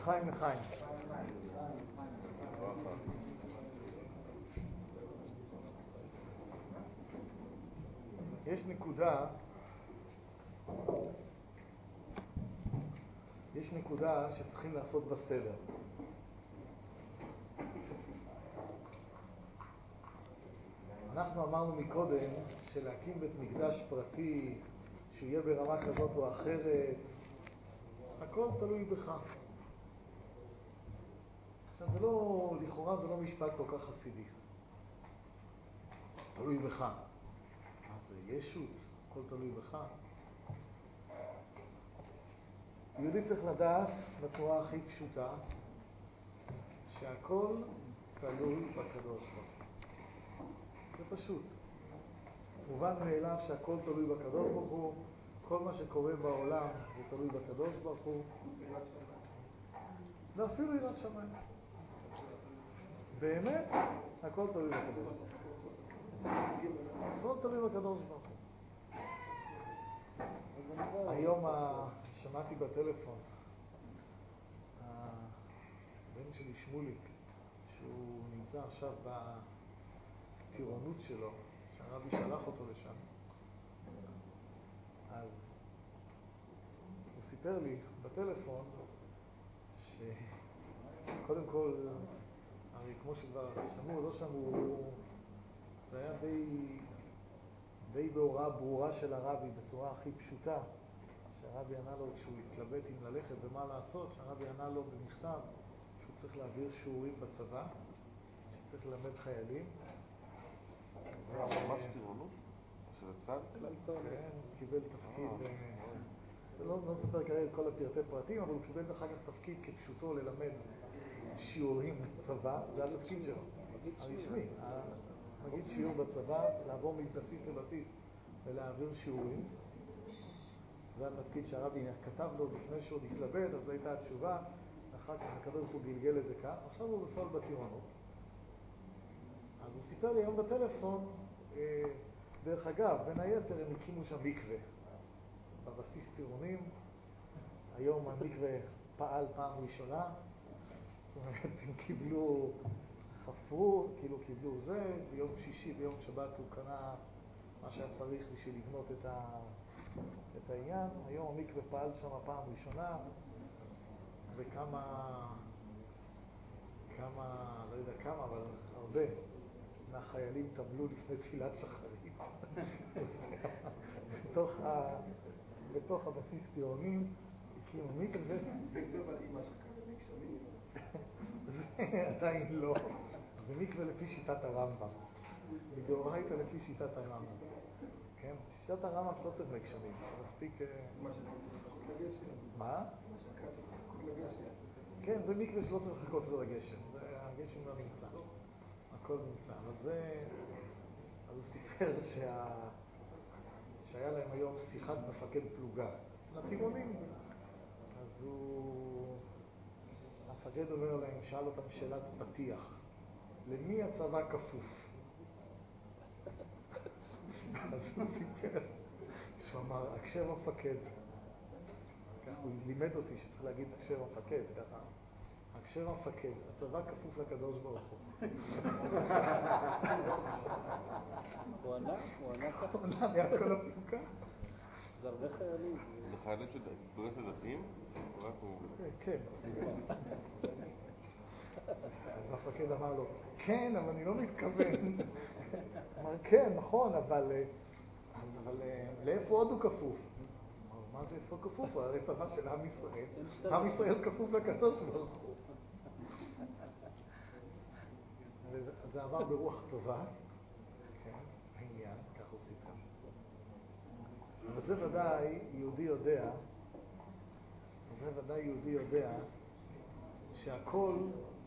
לחיים לחיים. יש נקודה, יש נקודה שצריכים לעשות בה סדר. אנחנו אמרנו מקודם שלהקים בית מקדש פרטי, שהוא יהיה ברמה כזאת או אחרת, הכל תלוי בך. עכשיו, זה לא, לכאורה זה לא משפט כל כך חסידי. תלוי בך. מה זה, ישות? הכל תלוי בך. יהודי צריך לדעת בצורה הכי פשוטה שהכל תלוי בקדוש ברוך זה פשוט. מובן מאליו שהכל תלוי בקדוש ברוך הוא, כל מה שקורה בעולם זה תלוי בקדוש ברוך הוא, ואפילו יראת שמיים. באמת, הכל תלוי בקדוש ברוך הוא. הכל תלוי בקדוש ברוך הוא. היום שמעתי בטלפון, הבן שלי שמוליק, שהוא נמצא עכשיו בטירונות שלו, שהרבי שלח אותו לשם. אז הוא סיפר לי בטלפון שקודם כל, כמו שכבר שמעו, לא שמעו, זה היה די, די בהוראה ברורה של הרבי, בצורה הכי פשוטה, שהרבי ענה לו כשהוא התלבט אם ללכת ומה לעשות, שהרבי ענה לו במכתב שהוא צריך להעביר שיעורים בצבא, שצריך ללמד חיילים. ממש טירונות? של הצד? כן, קיבל תפקיד, לא נספר כרגע את כל הפרטי פרטים, אבל הוא קיבל אחר כך תפקיד כפשוטו ללמד שיעורים בצבא, זה התפקיד שלו, הרשמי. נגיד שיעור בצבא, לעבור מבסיס לבסיס ולהעביר שיעורים. זה התפקיד שהרבי כתב לו לפני שהוא התלבט, אז זו הייתה התשובה, ואחר כך הקדוש ברוך הוא גלגל את זה כך. עכשיו הוא בפועל בטירונות. אז הוא סיפר לי היום בטלפון, אה, דרך אגב, בין היתר הם הקימו שם מקווה בבסיס טירונים. היום המקווה פעל פעם ראשונה, הם קיבלו, חפרו, כאילו קיבלו זה, ביום שישי, ביום שבת הוא קנה מה שהיה צריך בשביל לבנות את, ה, את העניין. היום המקווה פעל שם פעם ראשונה, וכמה, כמה, לא יודע כמה, אבל הרבה מהחיילים טבלו לפני תפילת שחרית. בתוך, ה... בתוך הבסיס טירונים הקימו מקווה. עדיין לא. זה מקווה לפי שיטת הרמב"ם. מדאורייתא לפי שיטת הרמב"ם. כן? שיטת הרמב"ם לא צריך מי גשמים, מספיק... מה? כן, זה מקווה שלא צריך לחכות לו לגשם. הגשם לא נמצא. הכל נמצא. אבל זה... אז הוא סיפר שה... שהיה להם היום שיחת מפקד פלוגה, לטירונים. אז הוא... המפקד אומר להם, שאל אותם שאלת פתיח, למי הצבא כפוף? אז הוא סיפר שהוא אמר, הקשב המפקד. כך הוא לימד אותי שצריך להגיד הקשב המפקד, ככה. הקשב המפקד, הצבא כפוף לקדוש ברוך הוא. הוא ענה, הוא ענה. הוא ענה ליד כל. זה הרבה חיילים. זה חיילים של פלוגה של דתיים? רק הוא... כן. אז המפקד אמר לו, כן, אבל אני לא מתכוון. אמר, כן, נכון, אבל אבל לאיפה עוד הוא כפוף? מה זה איפה כפוף? הוא הרי צבא של עם ישראל. עם ישראל כפוף לקדוש ברוך הוא. זה עבר ברוח טובה, כן, העניין. אבל זה ודאי יהודי יודע, זה ודאי יהודי יודע, שהכל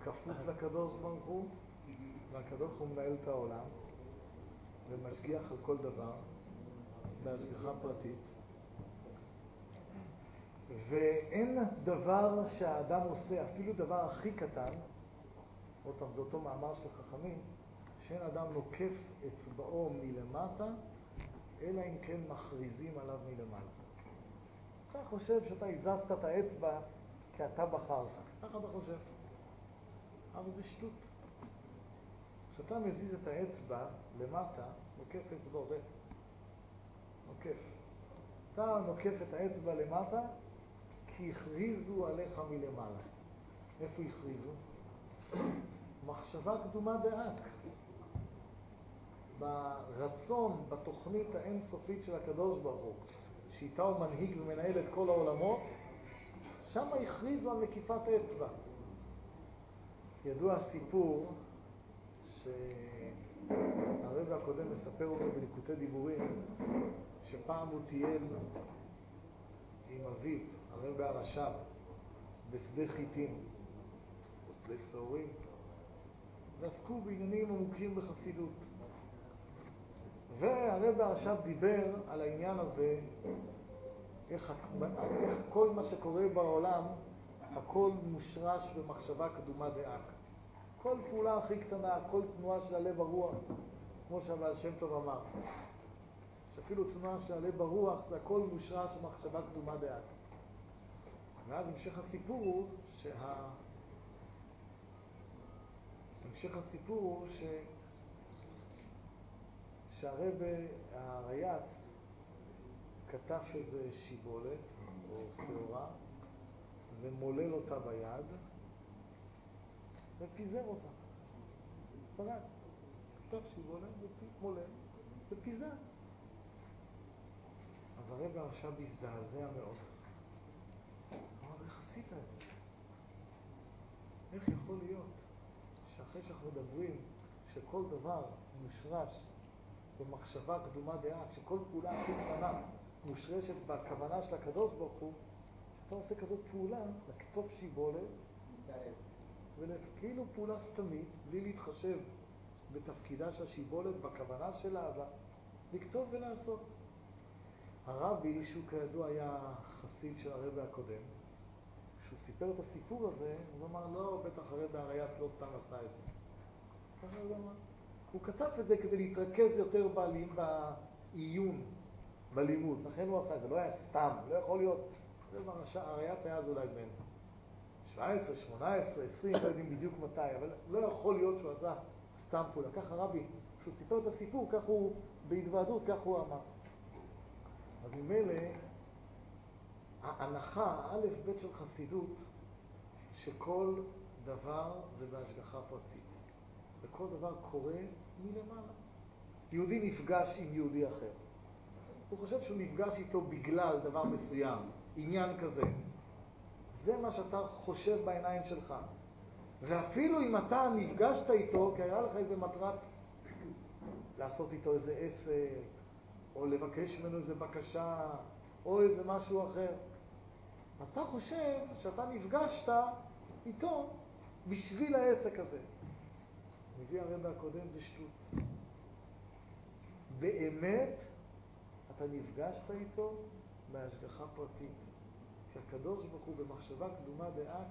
כפוף לקדוש ברוך הוא, והקדוש הוא מנהל את העולם, ומשגיח על כל דבר, בהשגחה פרטית. ואין דבר שהאדם עושה, אפילו דבר הכי קטן, עוד פעם, זה אותו מאמר של חכמים, שאין אדם נוקף אצבעו מלמטה, אלא אם כן מכריזים עליו מלמעלה. אתה חושב שאתה הזזת את האצבע כי אתה בחרת. ככה אתה חושב. אבל זה שטות. כשאתה מזיז את האצבע למטה, נוקף אצבעו, זה. נוקף. אתה נוקף את האצבע למטה, כי הכריזו עליך מלמעלה. איפה הכריזו? מחשבה קדומה דאק. ברצון, בתוכנית האינסופית של הקדוש ברוך הוא, שאיתה הוא מנהיג ומנהל את כל העולמות, שם הכריזו על נקיפת אצבע. ידוע הסיפור שהרב הקודם מספר אותו בליקוטי דיבורים, שפעם הוא טייל עם אביו, הרב הרש"ב, בשדה חיטים, או שדה שעורים, ועסקו בעניינים עמוקים בחסידות. והרב הרש"ב דיבר על העניין הזה, איך, איך כל מה שקורה בעולם, הכל מושרש במחשבה קדומה דאק. כל פעולה הכי קטנה, כל תנועה של הלב הרוח, כמו שהבעל שם טוב אמר, שאפילו תנועה של הלב הרוח זה הכל מושרש במחשבה קדומה דאק. ואז המשך הסיפור הוא שה... המשך הסיפור הוא ש... שהרבה, הרייץ, כתב איזה שיבולת או שעורה ומולל אותה ביד ופיזר אותה. פרק. כתב שיבולת ומולל ופיזר. אז הרב עכשיו הזדעזע מאוד. אמר, איך עשית את זה? איך יכול להיות שאחרי שאנחנו מדברים שכל דבר מושרש במחשבה קדומה דעה, שכל פעולה הכי קטנה מושרשת בכוונה של הקדוש ברוך הוא, שאתה עושה כזאת פעולה, לכתוב שיבולת, וכאילו פעולה סתמית, בלי להתחשב בתפקידה של השיבולת, בכוונה שלה, לכתוב ולעשות. הרבי, שהוא כידוע היה חסיד של הרבי הקודם, כשהוא סיפר את הסיפור הזה, הוא אמר, לא, בטח הרבי הרייץ לא סתם עשה את זה. ככה הוא אמר. הוא כתב את זה כדי להתרכז יותר בעיון, בלימוד, לכן הוא עשה את זה, לא היה סתם, לא יכול להיות. הרייץ היה אז אולי בן 17, 18, 20, לא יודעים בדיוק מתי, אבל לא יכול להיות שהוא עשה סתם פעולה. ככה רבי, כשהוא סיפר את הסיפור, כך הוא, בהתוועדות, כך הוא אמר. אז ממילא, ההנחה, א' ב' של חסידות, שכל דבר זה בהשגחה פרטית. וכל דבר קורה מלמעלה. יהודי נפגש עם יהודי אחר. הוא חושב שהוא נפגש איתו בגלל דבר מסוים, עניין כזה. זה מה שאתה חושב בעיניים שלך. ואפילו אם אתה נפגשת איתו, כי היה לך איזה מטרת לעשות איתו איזה עסק, או לבקש ממנו איזה בקשה, או איזה משהו אחר, אתה חושב שאתה נפגשת איתו בשביל העסק הזה. מביא הרבה הקודם זה שטות. באמת, אתה נפגשת איתו בהשגחה פרטית. כי הקדוש ברוך הוא במחשבה קדומה דאק,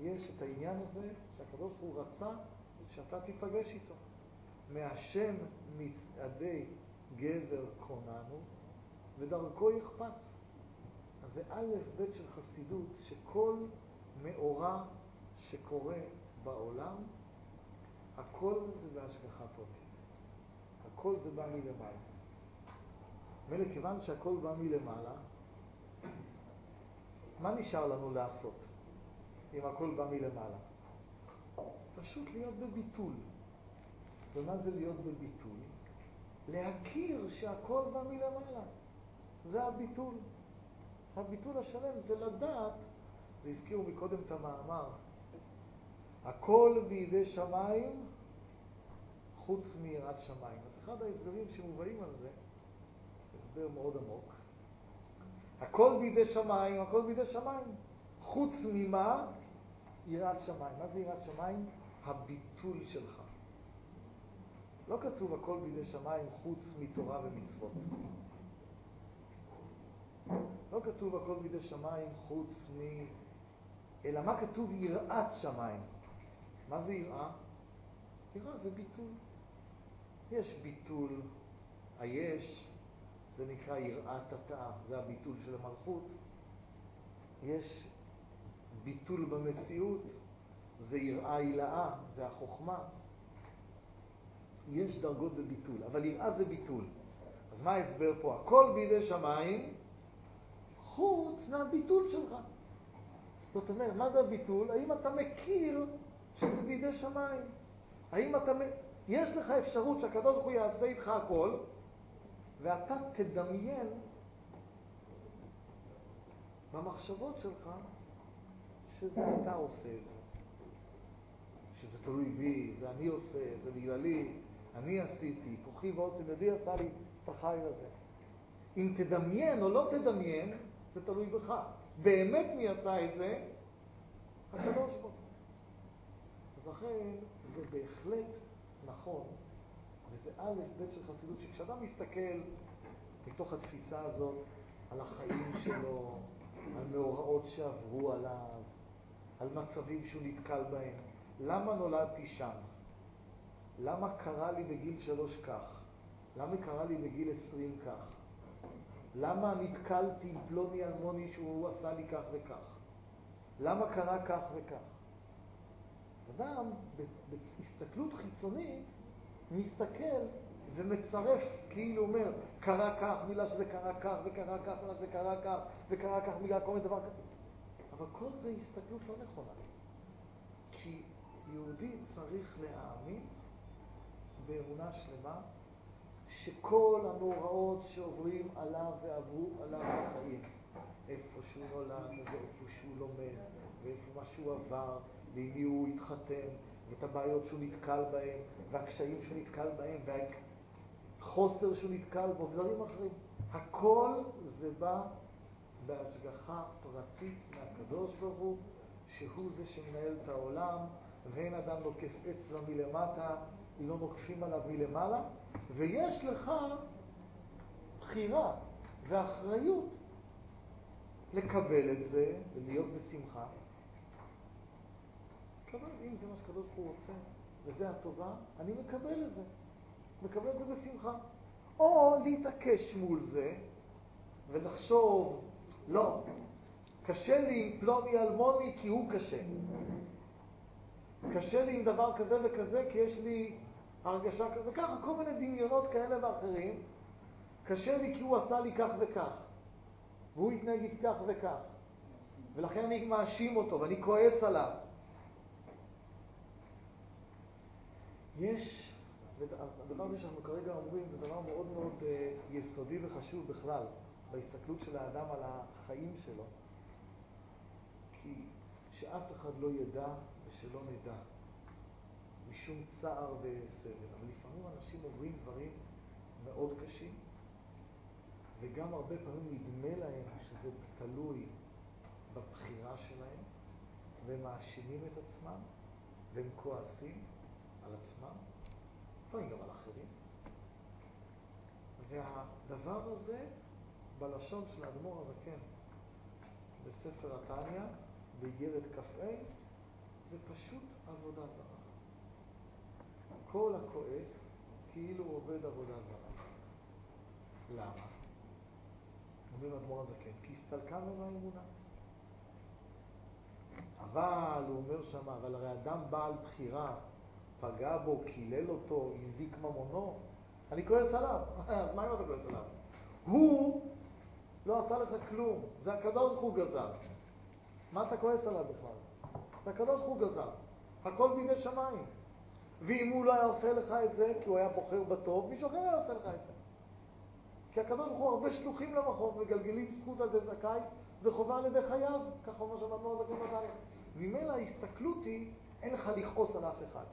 יש את העניין הזה שהקדוש ברוך הוא רצה שאתה תיפגש איתו. מהשם מצעדי גבר קוננו, ודרכו יחפץ. אז זה א' ב' של חסידות, שכל מאורע שקורה בעולם, הכל זה בהשגחה פרטית. הכל זה בא מלמעלה. מילא כיוון שהכל בא מלמעלה, מה נשאר לנו לעשות אם הכל בא מלמעלה? פשוט להיות בביטול. ומה זה להיות בביטול? להכיר שהכל בא מלמעלה. זה הביטול. הביטול השלם זה לדעת, והזכירו מקודם את המאמר, הכל בידי שמיים חוץ מיראת שמיים. אז אחד ההסברים שמובאים על זה, הסבר מאוד עמוק, הכל בידי שמיים, הכל בידי שמיים. חוץ ממה? יראת שמיים. מה זה יראת שמיים? הביטול שלך. לא כתוב הכל בידי שמיים חוץ מתורה ומצוות. לא כתוב הכל בידי שמיים חוץ מ... אלא מה כתוב יראת שמיים? מה זה יראה? יראה זה ביטול. יש ביטול היש, זה נקרא יראת התאה, זה הביטול של המלכות. יש ביטול במציאות, זה יראה הילאה, זה החוכמה. יש דרגות בביטול, אבל יראה זה ביטול. אז מה ההסבר פה? הכל בידי שמיים, חוץ מהביטול שלך. זאת אומרת, מה זה הביטול? האם אתה מכיר שזה בידי שמיים? האם אתה... יש לך אפשרות שהקדוש ברוך הוא יעשה איתך הכל, ואתה תדמיין במחשבות שלך שזה אתה עושה את זה. שזה תלוי בי, זה אני עושה, זה בגללי, אני עשיתי, כוחי ועוצם ידי עשה לי את החיל הזה. אם תדמיין או לא תדמיין, זה תלוי בך. באמת מי עשה את זה? הקדוש ברוך הוא. לכן זה בהחלט נכון, וזה א' ב' של חסידות, שכשאדם מסתכל מתוך התפיסה הזאת על החיים שלו, על מאורעות שעברו עליו, על מצבים שהוא נתקל בהם, למה נולדתי שם? למה קרה לי בגיל שלוש כך? למה קרה לי בגיל עשרים כך? למה נתקלתי עם פלוני אלמוני שהוא עשה לי כך וכך? למה קרה כך וכך? אדם, בהסתכלות חיצונית, מסתכל ומצרף, כאילו אומר, קרה כך, מילה שזה קרה כך, וקרה כך, מילה שזה קרה כך, וקרה כך, מילה, כל מיני דבר כזה. אבל כל זה הסתכלות לא נכונה. כי יהודי צריך להאמין באמונה שלמה שכל המאורעות שעוברים עליו ועברו עליו בחיים, איפה שהוא נולד, ואיפה שהוא לומד, ואיפה מה שהוא עבר, ועם מי הוא התחתן, ואת הבעיות שהוא נתקל בהן, והקשיים שהוא נתקל בהם, והחוסר שהוא נתקל בו, ודברים אחרים. הכל זה בא בהשגחה פרטית מהקדוש ברוך הוא, שהוא זה שמנהל את העולם, ואין אדם נוקף אצבע מלמטה, לא נוקפים עליו מלמעלה, ויש לך בחירה ואחריות לקבל את זה ולהיות בשמחה. מקבל, אם זה מה שקדוש ברוך הוא רוצה, וזה הטובה, אני מקבל את זה. מקבל את זה בשמחה. או להתעקש מול זה ולחשוב, לא, קשה לי עם פלוני אלמוני כי הוא קשה. קשה לי עם דבר כזה וכזה כי יש לי הרגשה כזו, וככה כל מיני דמיונות כאלה ואחרים. קשה לי כי הוא עשה לי כך וכך, והוא התנהג איתי כך וכך, ולכן אני מאשים אותו ואני כועס עליו. יש, הדבר הזה שאנחנו כרגע אומרים זה דבר מאוד מאוד uh, יסודי וחשוב בכלל, בהסתכלות של האדם על החיים שלו, כי שאף אחד לא ידע ושלא נדע. משום צער וסבל. אבל לפעמים אנשים עוברים דברים מאוד קשים, וגם הרבה פעמים נדמה להם שזה תלוי בבחירה שלהם, והם מאשימים את עצמם, והם כועסים על עצמם, לפעמים גם על אחרים. והדבר הזה, בלשון של האדמו"ר הזקן, בספר התניא, באיגרת כ"ה, זה פשוט עבודה זרה. כל הכועס כאילו עובד עבודה זרה. למה? אומר אדמו"ר הזקן, כי הסתלקנו מהאמונה. אבל, הוא אומר שם, אבל הרי אדם בעל בחירה, פגע בו, קילל אותו, הזיק ממונו, אני כועס עליו. אז מה אם אתה כועס עליו? הוא לא עשה לך כלום, זה הקדוש ברוך הוא גזר. מה אתה כועס עליו בכלל? זה הקדוש ברוך הוא גזר. הכל בידי שמיים. ואם הוא לא היה עושה לך את זה, כי הוא היה בוחר בטוב, מישהו אחר היה עושה לך את זה. כי הקדוש ברוך הוא הרבה שלוחים למכון, מגלגלים זכות על זה זכאי וחובה על ידי חייו, ככה אומר שם אדמו"ר זקן בדליה. ממילא ההסתכלות היא, אין לך לכעוס על אף אחד.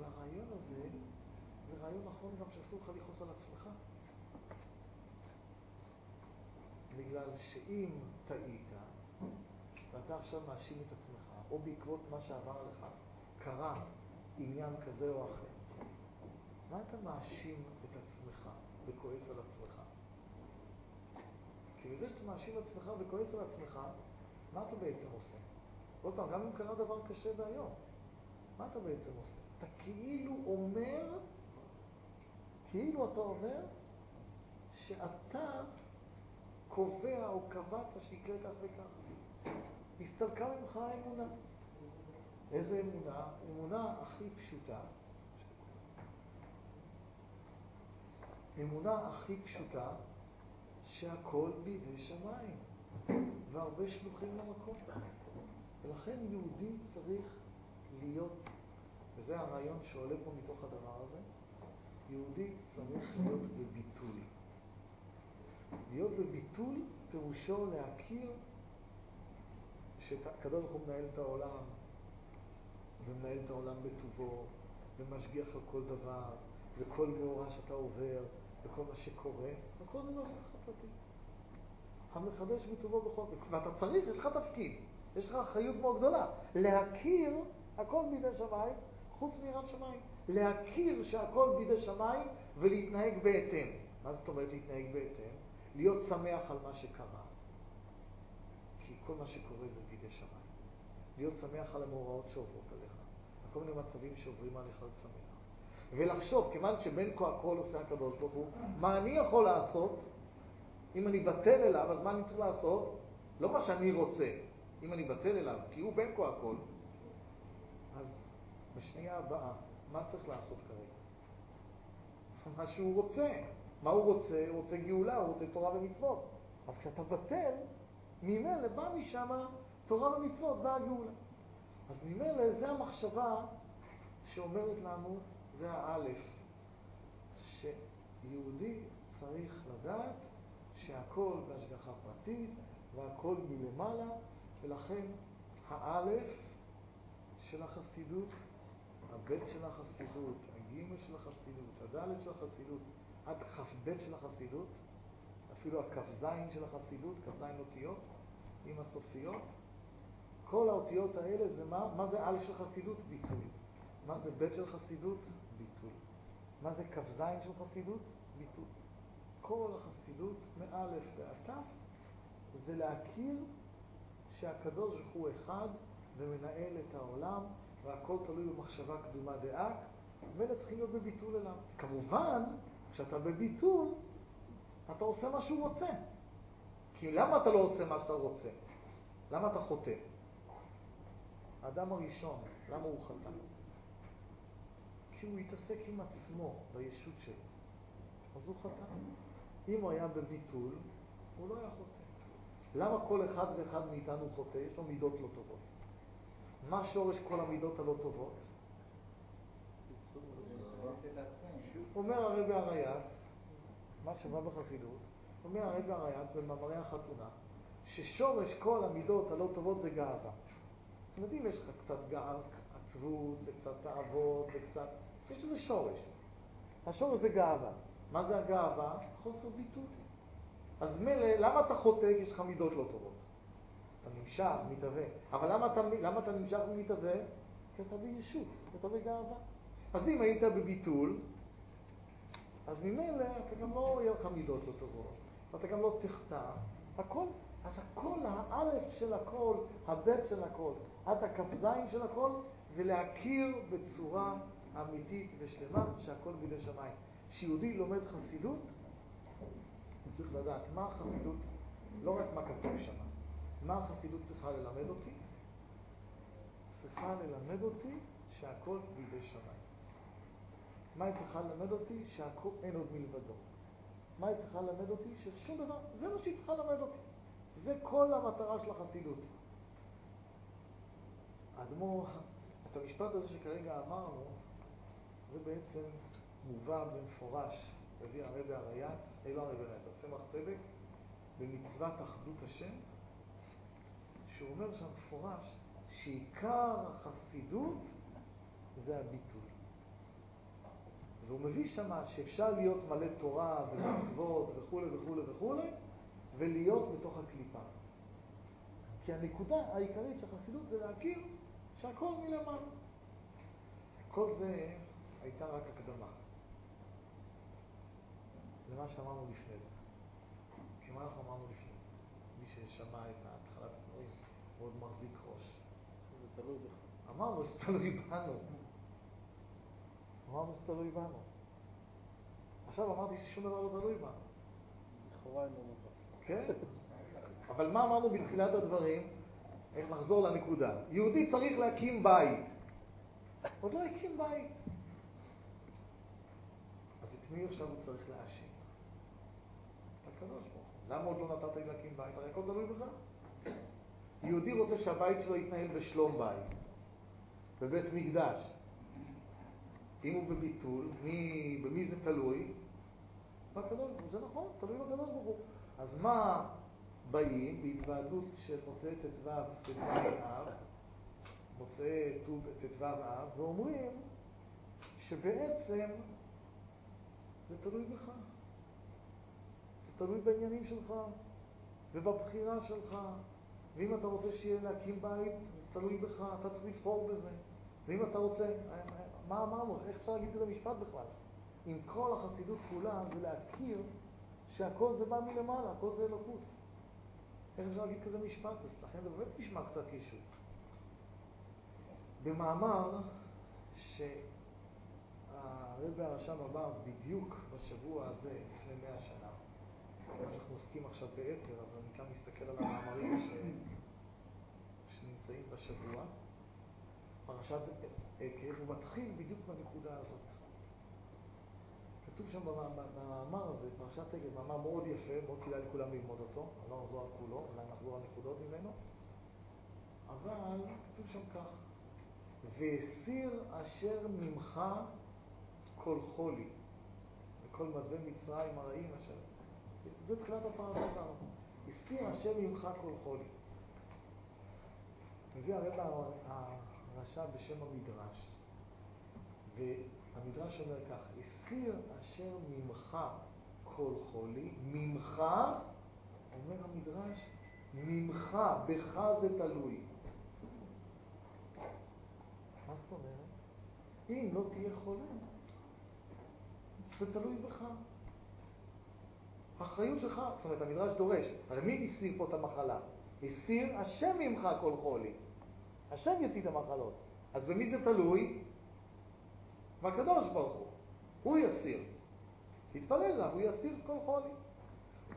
אבל הרעיון הזה, זה רעיון נכון גם שאסור לך לכעוס על עצמך. בגלל שאם טעית, ואתה עכשיו מאשים את עצמך, או בעקבות מה שעבר לך, קרה עניין כזה או אחר. מה אתה מאשים את עצמך וכועס על עצמך? כי בזה שאתה מאשים את עצמך וכועס על עצמך, מה אתה בעצם עושה? עוד פעם, גם אם קרה דבר קשה והיום, מה אתה בעצם עושה? אתה כאילו אומר, כאילו אתה אומר, שאתה קובע או קבעת שיקרה כך וכך. הסתלקה ממך האמונה. איזה אמונה? אמונה הכי פשוטה. אמונה הכי פשוטה שהכל בידי שמיים, והרבה שלוחים למקום. ולכן יהודי צריך להיות, וזה הרעיון שעולה פה מתוך הדבר הזה, יהודי צריך להיות בביטול. להיות בביטול פירושו להכיר שהקדוש ברוך הוא מנהל את העולם, ומנהל את העולם בטובו, ומשגיח על כל דבר, וכל מאורע שאתה עובר, וכל מה שקורה, הכל זה לא שלך פרטי. המחדש בטובו בכל זאת. ואתה צריך, יש לך תפקיד, יש לך אחריות מאוד גדולה, להכיר הכל בידי שמיים, חוץ מיראת שמיים. להכיר שהכל בידי שמיים ולהתנהג בהתאם. מה זאת אומרת להתנהג בהתאם? להיות שמח על מה שקרה. כי כל מה שקורה זה בידי שמיים. להיות שמח על המאורעות שעוברות עליך, על כל מיני מצבים שעוברים עליך להיות שמח. ולחשוב, כיוון שבין כה הכל עושה הקדוש ברוך הוא, מה אני יכול לעשות? אם אני בטל אליו, אז מה אני צריך לעשות? לא מה שאני רוצה. אם אני בטל אליו, כי הוא בין כה הכל, בשנייה הבאה, מה צריך לעשות כרגע? מה שהוא רוצה. מה הוא רוצה? הוא רוצה גאולה, הוא רוצה תורה ומצוות. אז כשאתה בטל, ממילא בא משם תורה ומצוות והגאולה. אז ממילא זה המחשבה שאומרת לנו, זה האלף, שיהודי צריך לדעת שהכל בהשגחה פרטית והכל מלמעלה, ולכן האלף של החסידות, הבית של החסידות, הגימל של החסידות, הדלת של החסידות, עד כ"ב של החסידות, אפילו הכ"ז של החסידות, כ"ז אותיות, עם הסופיות, כל האותיות האלה זה מה? מה זה א' של חסידות? ביטול. מה זה ב' של חסידות? ביטול. מה זה כ"ז של חסידות? ביטול. כל החסידות, מא' ועד ת', זה להכיר שהקדוש ברוך הוא אחד ומנהל את העולם, והכל תלוי במחשבה קדומה מילא צריכים להיות בביטול אליו. כמובן, כשאתה בביטול, אתה עושה מה שהוא רוצה. כי למה אתה לא עושה מה שאתה רוצה? למה אתה חוטא? האדם הראשון, למה הוא חטא? כי הוא התעסק עם עצמו, בישות שלו. אז הוא חטא. אם הוא היה בביטול, הוא לא היה חוטא. למה כל אחד ואחד מאיתנו חוטא? יש לו מידות לא טובות. מה שורש כל המידות הלא טובות? אומר הרבי הרייץ, מה שבא בחסידות, אומר הרבי הרייץ במאמרי החתונה, ששורש כל המידות הלא טובות זה גאווה. אתם יודעים, יש לך קצת גאווה, עצבות, וקצת תאוות, וקצת... יש לזה שורש. השורש זה גאווה. מה זה הגאווה? חוסר ביטוי. אז מילא, למה אתה חוטא? יש לך מידות לא טובות. אתה נמשך, מתהווה. אבל למה אתה, למה אתה נמשך ומתהווה? כי אתה בישות, כי אתה בגאווה. אז אם היית בביטול, אז ממילא אתה גם לא יהיה לך מידות לא טובות, ואתה גם לא תחטא. הכל, אז הכל, האלף של הכל, הבית של הכל, עד הכ"ז של הכל, זה להכיר בצורה אמיתית ושלמה שהכל בידי שמיים. כשיהודי לומד חסידות, הוא צריך לדעת מה החסידות, לא רק מה כתוב שם, מה החסידות צריכה ללמד אותי? צריכה ללמד אותי שהכל בידי שמיים. מה היא צריכה ללמד אותי? שהכל אין עוד מלבדו. מה היא צריכה ללמד אותי? ששום דבר, זה מה שהיא צריכה ללמד אותי. זה כל המטרה של החסידות. האדמו"ר, את המשפט הזה שכרגע אמרנו, זה בעצם מובא במפורש, הביא הרבי הרייץ, אה לא הרבי הרייץ, הצמח צדק, במצוות אחדות השם, שהוא אומר שם מפורש שעיקר החסידות זה הביטול. והוא מביא שמה שאפשר להיות מלא תורה ומצוות וכו' וכו' וכו', ולהיות בתוך הקליפה. כי הנקודה העיקרית של החסידות זה להכיר שהכל מלמעלה. כל זה הייתה רק הקדמה. למה שאמרנו לפני זה. כי מה אנחנו אמרנו לפני זה? מי ששמע את התחלת הדברים, הוא עוד מחזיק ראש. זה תלוי בך. אמרנו שתלוי בנו. אמרנו שתלוי בנו. עכשיו אמרתי ששום דבר לא תלוי בנו. לכאורה אין לנו דבר. כן? אבל מה אמרנו בתחילת הדברים? איך לחזור לנקודה. יהודי צריך להקים בית. עוד לא הקים בית. אז את מי עכשיו הוא צריך להאשים? את הקדוש ברוך הוא. למה עוד לא נתת לי להקים בית? הרי הכל תלוי בך. יהודי רוצה שהבית שלו יתנהל בשלום בית, בבית מקדש. אם הוא בביטול, מי, במי זה תלוי? בקדוש ברוך הוא. זה נכון, תלוי בקדוש ברוך הוא. אז מה באים בהתוועדות של מוצאי ט"ו, ט"ו אב, מוצאי ט"ו אב, ואומרים שבעצם זה תלוי בך. זה תלוי בעניינים שלך ובבחירה שלך. ואם אתה רוצה שיהיה להקים בית, תלוי בך, אתה צריך לבחור בזה. ואם אתה רוצה, מה אמרנו? איך אפשר להגיד את זה משפט בכלל? עם כל החסידות כולה זה להכיר שהכל זה בא מלמעלה, הכל זה אלוקות. איך אפשר להגיד כזה משפט? אז לכן זה באמת נשמע קצת ישות. במאמר שהרבי הרשם אמר בדיוק בשבוע הזה, לפני מאה שנה, אנחנו עוסקים עכשיו באתר, אז אני כאן מסתכל על המאמרים ש... שנמצאים בשבוע. פרשת עקב, הוא מתחיל בדיוק בנקודה הזאת. כתוב שם במאמר הזה, פרשת עקב, מאמר מאוד יפה, מאוד כדאי לכולם ללמוד אותו, אני לא אחזור על כולו, אולי נחזור על נקודות ממנו, אבל כתוב שם כך: והסיר אשר ממך כל חולי, וכל מדבי מצרים הרעים אשר... זה תחילת הפרשה. הסיר השם ממך כל חולי. מביא הרב הרשע בשם המדרש, והמדרש אומר כך, הסיר אשר ממך כל חולי, ממך, אומר המדרש, ממך, בך זה תלוי. מה זאת אומרת? אם לא תהיה חולה, זה תלוי בך. האחריות שלך, זאת אומרת, המדרש דורש, הרי מי הסיר פה את המחלה? הסיר השם ממך כל חולי. השם יוציא את המחלות. אז במי זה תלוי? בקדוש ברוך הוא. הוא יסיר. תתפלל אליו, הוא יסיר כל חולי.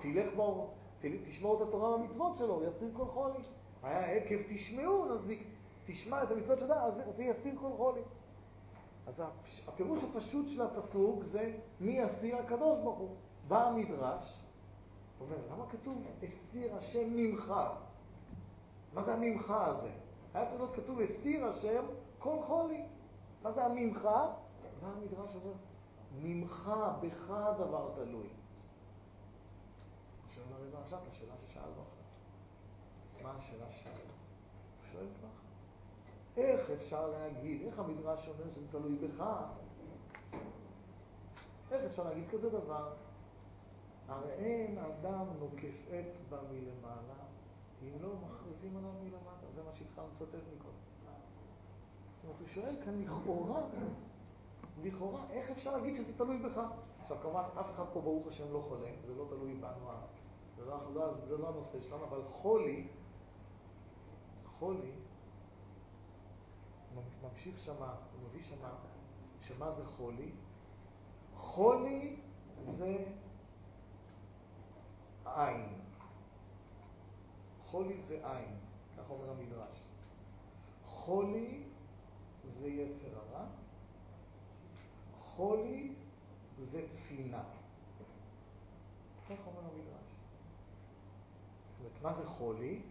תלך בו, תשמור את התורה במצוות שלו, הוא יסיר כל חולי. היה עקב תשמעו, נזביק, תשמע את המצוות שלו, אז זה יסיר כל חולי. אז הפירוש הפשוט של הפסוק זה מי יסיר הקדוש ברוך הוא. בא המדרש, אומר, למה כתוב הסיר השם ממך? מה זה הממך הזה? היה צריך להיות כתוב הסיר השם כל חולי. מה זה הממך? בא המדרש אומר, ממך, בך הדבר תלוי. שואל הרב עכשיו את השאלה ששאלנו עכשיו. מה השאלה ששאלנו? הוא שואל ככה. איך אפשר להגיד, איך המדרש אומר שזה תלוי בך? איך אפשר להגיד כזה דבר? הרי אין אדם נוקף אצבע מלמעלה, אם לא מכריזים עליו מלמטה. זה מה שהתחלנו לצטט מקודם. זאת אומרת, הוא שואל כאן לכאורה, לכאורה, איך אפשר להגיד שזה תלוי בך? עכשיו, כמובן, אף אחד פה, ברוך השם, לא חולה, זה לא תלוי בנו, זה לא, לא, זה לא הנושא שלנו, אבל חולי, חולי, ממשיך שמה, הוא מביא שמה, שמה זה חולי? חולי זה עין. חולי זה עין, כך אומר המדרש. חולי זה יצר הרע, חולי זה צינה. כך אומר המדרש. זאת אומרת, מה זה חולי?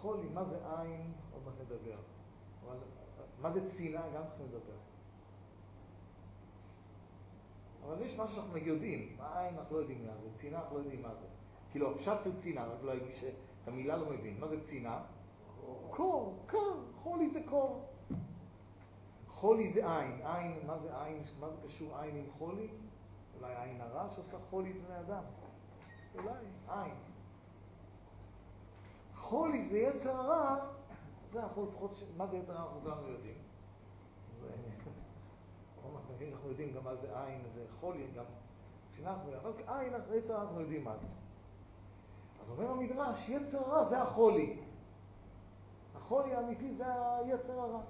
חולי, מה זה עין? עוד מעט נדבר. אבל מה זה צינה? גם צריכים לדבר. אבל יש משהו שאנחנו יודעים, עין אנחנו לא יודעים מה זה, צינה אנחנו לא יודעים מה זה. כאילו הפשט של צינה, רק אולי מי שאת המילה לא מבין. מה זה צינה? קור, קר, חולי זה קור. חולי זה עין, עין, מה זה עין, מה זה קשור עין עם חולי? אולי עין הרע שעושה חולי בני אדם. אולי, עין. חולי זה יצר הרע, זה אנחנו לפחות, מה זה יצר הרע אנחנו גם לא יודעים. זה... אנחנו יודעים גם מה זה עין, זה חולי, גם שנאה, אבל עין, יצר אנחנו יודעים מה זה. אז אומר המדרש, יצר הרע זה החולי. החולי האמיתי זה היצר הרע.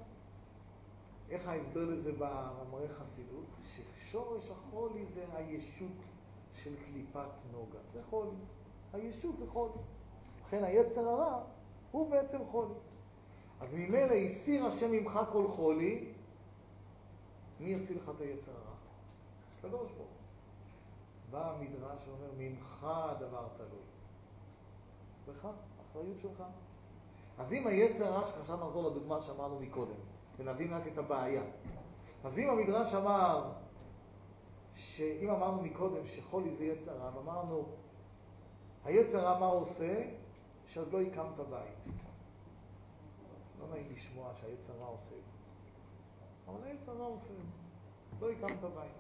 איך ההסבר לזה במאמרי חסידות? ששורש החולי זה הישות של קליפת נוגה. זה חולי. הישות זה חולי. לכן היצר הרע הוא בעצם חולי. אז ממילא הסיר השם ממך כל חולי, מי יציל לך את היצר הרע? הקדוש ברוך הוא. בא המדרש ואומר, ממך הדבר תלוי. בך, אחריות שלך. אז אם היצר הרע שלך, עכשיו נחזור לדוגמה שאמרנו מקודם, ונבין רק את הבעיה. אז אם המדרש אמר, שאם אמרנו מקודם שחולי זה יצר רע, ואמרנו, היצר רע מה עושה? שעוד לא הקמת בית. לא נעים לשמוע שהיצר רע עושה את. אבל היצר רע עושה את זה. לא הקמת בית.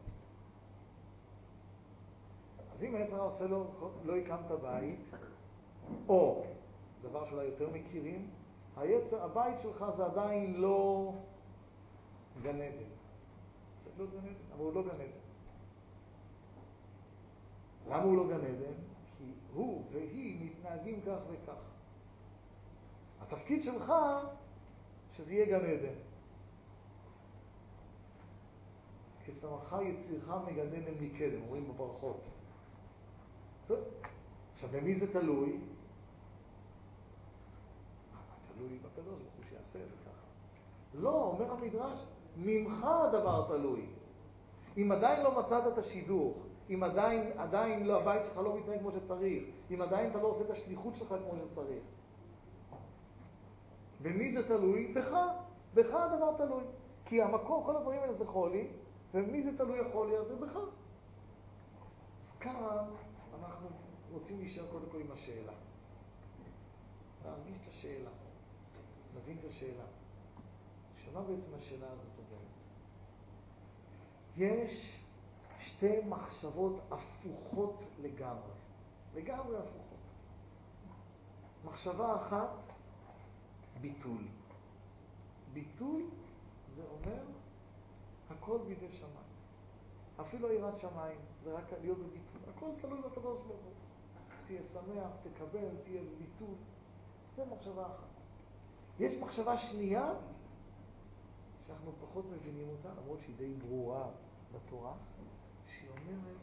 אז אם רע עושה לו, לא הקמת בית, או, דבר שאולי יותר מכירים, היצר, הבית שלך זה עדיין לא גן עדן. צריך להיות גן עדן, אבל הוא לא גן עדן. למה הוא לא גן עדן? כי הוא והיא מתנהגים כך וכך. התפקיד שלך, שזה יהיה גן עדן. כשמחה יצירך מגן עדן מקדם, אומרים בברכות. עכשיו, במי זה תלוי? תלוי בקדוש ברוך הוא שיעשה את זה ככה. לא, אומר המדרש, ממך הדבר תלוי. אם עדיין לא מצאת את השידוך, אם עדיין, עדיין לא, הבית שלך לא מתנהג כמו שצריך, אם עדיין אתה לא עושה את השליחות שלך כמו שצריך. במי זה תלוי? בך. בך הדבר תלוי. כי המקור, כל הדברים האלה זה חולי, ומי זה תלוי החולי הזה? בך. אז כאן אנחנו רוצים להישאר קודם כל עם השאלה. להרגיש את השאלה. נבין את השאלה. שמה בעצם השאלה הזאת אומרת? יש שתי מחשבות הפוכות לגמרי. לגמרי הפוכות. מחשבה אחת, ביטול. ביטול זה אומר הכל בידי שמיים. אפילו יראת שמיים, זה רק להיות בביטול. הכל תלוי בקדוש ברוך הוא. תהיה שמח, תקבל, תהיה בביטול. זה מחשבה אחת. יש מחשבה שנייה, שאנחנו פחות מבינים אותה, למרות שהיא די ברורה בתורה, שהיא אומרת,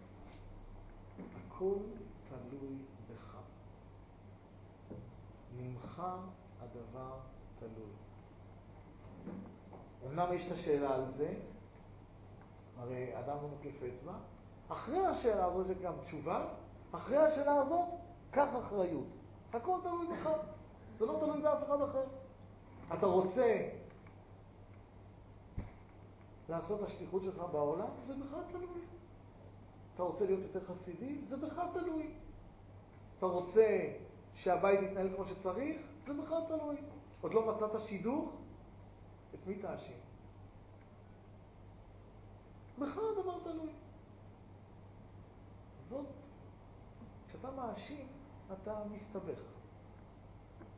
הכל תלוי בך. ממך הדבר תלוי. אמנם יש את השאלה על זה, הרי אדם לא נוקף אצבע, אחרי השאלה הזו זה גם תשובה, אחרי השאלה הזאת, קח אחריות. הכל תלוי בך, זה לא תלוי באף אחד אחר. אתה רוצה לעשות השליחות שלך בעולם, זה בך תלוי. אתה רוצה להיות יותר חסידי, זה בך תלוי. אתה רוצה שהבית יתנהל כמו שצריך, זה בך תלוי. עוד לא מצאת שידוך, את מי תאשים? בך הדבר תלוי. זאת, כשאתה מאשים, אתה מסתבך.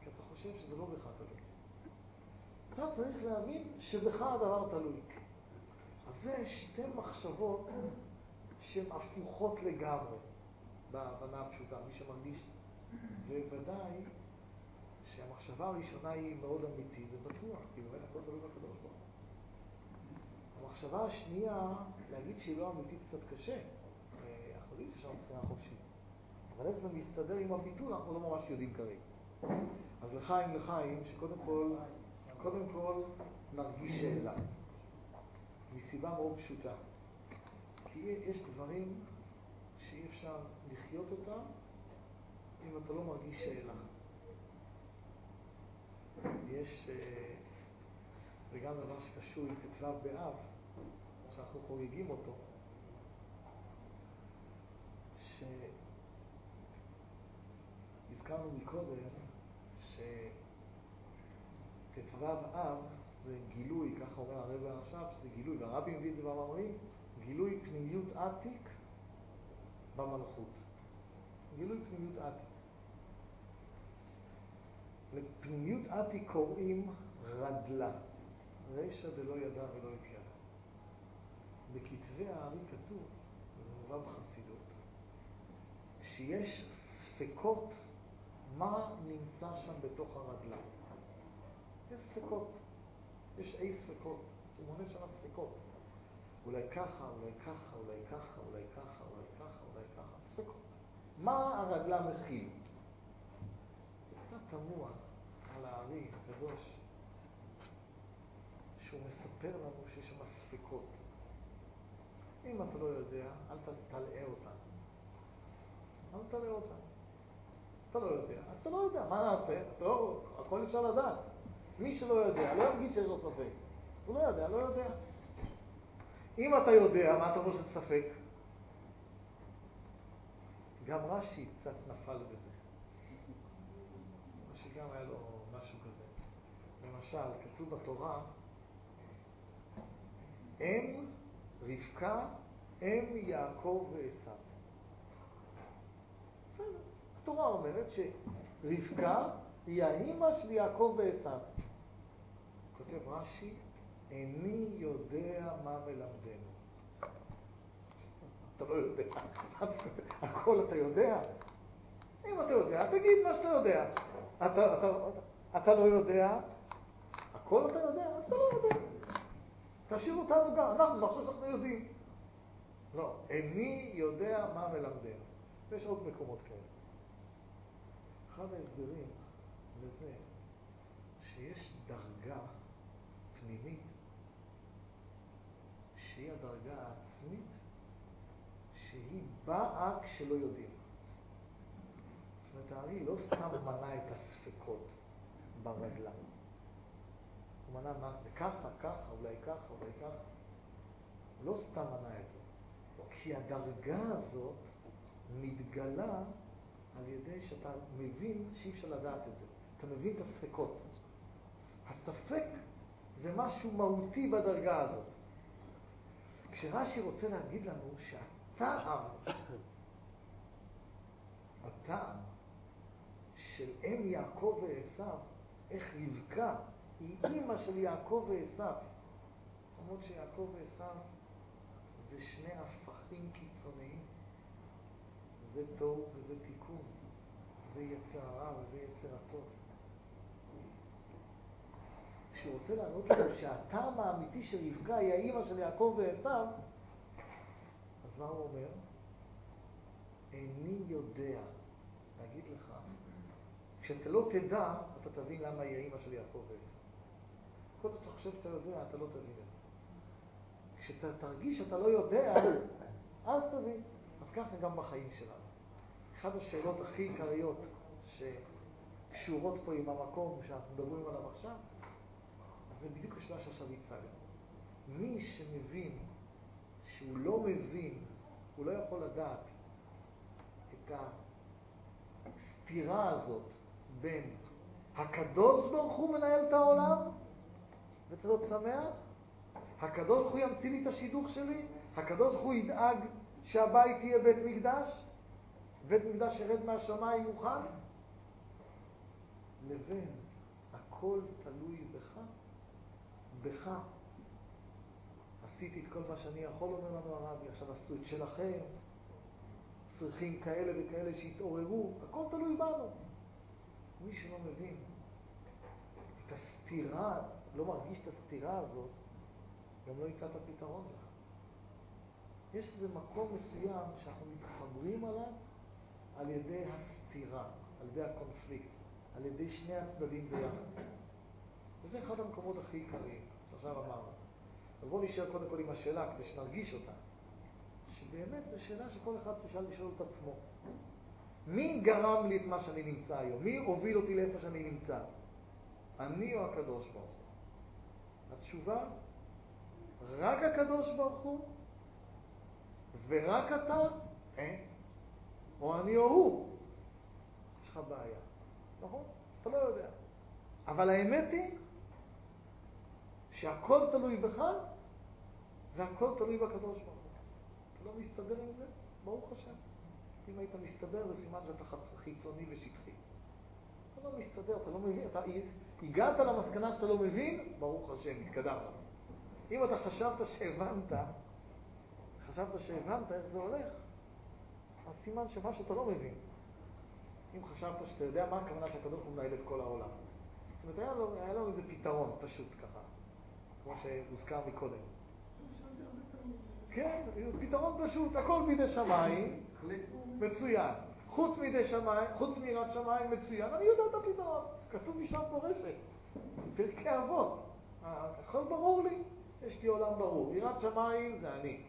כי אתה חושב שזה לא בך תלוי. אתה צריך להבין שבך הדבר תלוי. אז זה שתי מחשבות שהן הפוכות לגמרי בהבנה הפשוטה. מי שמרגיש, ובוודאי שהמחשבה הראשונה היא מאוד אמיתית, זה בטוח, כי באמת הכל תלוי בקדוש ברוך הוא. המחשבה השנייה, להגיד שהיא לא אמיתית קצת קשה. אנחנו יודעים שיש לנו בחירה חופשית. אבל איך זה מסתדר עם הביטול, אנחנו לא ממש יודעים כרגע. אז לחיים לחיים, שקודם כל, קודם כל נרגיש שאלה. מסיבה מאוד פשוטה. כי יש דברים שאי אפשר לחיות אותם אם אתה לא מרגיש שאלה. יש, וגם דבר שקשור עם ט"ו באב, שאנחנו חוגגים אותו, שהזכרנו מקודם שט"ו אב זה גילוי, ככה אומר הרב עכשיו, שזה גילוי, והרבי מביא את זה במאמרים, גילוי פנימיות עתיק במלכות. גילוי פנימיות עתיק. לפנימיות עתיק קוראים רדלה. רשע דלא ידע ולא התיידע. בכתבי הארי כתוב, וזה מובא בחסידות, שיש ספקות מה נמצא שם בתוך הרדלה. יש ספקות. יש אי ספקות, הוא מונה שם ספקות. אולי ככה, אולי ככה, אולי ככה, אולי ככה, אולי ככה, אולי ככה, ספקות. מה הרגלה מכיל? זה קצת תמוה על הארי הקדוש, שהוא מספר לנו שיש שם ספקות. אם אתה לא יודע, אל תלאה אותנו. אל תלאה אותנו. אתה לא יודע, אז אתה לא יודע, מה נעשה? לא, הכל אפשר לדעת. מי שלא יודע, לא ירגיש שיש לו ספק. הוא לא יודע, לא יודע. אם אתה יודע, מה אתה שזה ספק? גם רש"י קצת נפל בזה. רש"י גם היה לו משהו כזה. למשל, כתוב בתורה, אם רבקה, אם יעקב. בסדר. התורה אומרת שרבקה היא האימא של יעקב ועשיו. כותב רש"י, איני יודע מה מלמדנו. אתה לא יודע. הכל אתה יודע. אם אתה יודע, תגיד מה שאתה יודע. אתה, אתה, אתה, אתה לא יודע, הכל אתה יודע, אתה לא יודע. תשאיר אותנו גם, אנחנו נחשוב שאנחנו יודעים. לא, איני יודע מה מלמדנו. ויש עוד מקומות כאלה. אחד ההסברים לזה שיש דרגה פנימית שהיא הדרגה העצמית שהיא באה כשלא יודעים. זאת אומרת, הארי לא סתם מנה את הספקות ברגליים. הוא מנה מה זה ככה, ככה, אולי ככה, אולי ככה. הוא לא סתם מנה את זה. כי הדרגה הזאת מתגלה על ידי שאתה מבין שאי אפשר לדעת את זה. אתה מבין את הספקות. הספק זה משהו מהותי בדרגה הזאת. כשרש"י רוצה להגיד לנו שהטעם, הטעם של אם יעקב ועשיו, איך רבקה, היא אימא של יעקב ועשיו. למרות שיעקב ועשיו זה שני הפכים קיצוניים. זה טוב וזה תיקון, זה יצר הרע וזה יצר הטוב. כשהוא רוצה לענות לנו שהטעם האמיתי של רבקה היא האימא של יעקב ועשיו, אז מה הוא אומר? איני יודע להגיד לך, כשאתה לא תדע, אתה תבין למה היא האימא של יעקב ועשיו. כל עוד אתה חושב שאתה יודע, אתה לא תבין את זה. כשאתה תרגיש שאתה לא יודע, אז תבין. אז ככה גם בחיים שלנו. אחת השאלות הכי עיקריות שקשורות פה עם המקום שאנחנו מדברים עליו עכשיו, זה בדיוק השאלה שעכשיו הצגנו. מי שמבין שהוא לא מבין, הוא לא יכול לדעת את הסתירה הזאת בין הקדוש ברוך הוא מנהל את העולם, וצריך להיות שמח, הקדוש ברוך הוא ימציא לי את השידוך שלי, הקדוש ברוך הוא ידאג שהבית יהיה בית מקדש, בית מקדש ירד מהשמיים מוכן, לבין הכל תלוי בך, בך. עשיתי את כל מה שאני יכול, אומר לנו הרבי, עכשיו עשו את שלכם, צריכים כאלה וכאלה שיתעוררו, הכל תלוי בנו. מי שלא מבין את הסתירה, לא מרגיש את הסתירה הזאת, גם לא ימצא את הפתרון לך. יש איזה מקום מסוים שאנחנו מתחברים עליו על ידי הסתירה, על ידי הקונפליקט, על ידי שני הצדדים ביחד. וזה אחד המקומות הכי עיקריים, שעכשיו אמרנו. אז בואו נשאר קודם כל עם השאלה, כדי שנרגיש אותה. שבאמת זו שאלה שכל אחד צריך לשאול את עצמו. מי גרם לי את מה שאני נמצא היום? מי הוביל אותי לאיפה שאני נמצא? אני או הקדוש ברוך הוא? התשובה, רק הקדוש ברוך הוא, ורק אתה, אין. או אני או הוא. יש לך בעיה. נכון? אתה לא יודע. אבל האמת היא שהכל תלוי בך, והכל תלוי בקדוש ברוך הוא. אתה לא מסתדר עם זה? ברוך השם. אם היית מסתדר, זה סימן שאתה חיצוני ושטחי. אתה לא מסתדר, אתה לא מבין. אתה הגעת למסקנה שאתה לא מבין, ברוך השם, התקדמת. אם אתה חשבת שהבנת, חשבת שהבנת איך זה הולך, אז סימן שמה שאתה לא מבין. אם חשבת שאתה יודע מה הכוונה שהקדוש ברוך הוא מנהל את כל העולם. זאת אומרת, היה לו, היה לו איזה פתרון פשוט ככה, כמו שהוזכר מקודם. כן, פתרון פשוט, הכל בידי שמיים, מצוין. חוץ מידי שמיים, חוץ מיראת שמיים מצוין, אני יודע את הפתרון. כתוב משם מורשת, פרקי אבות. אה, הכל ברור לי, יש לי עולם ברור. יראת שמיים זה אני.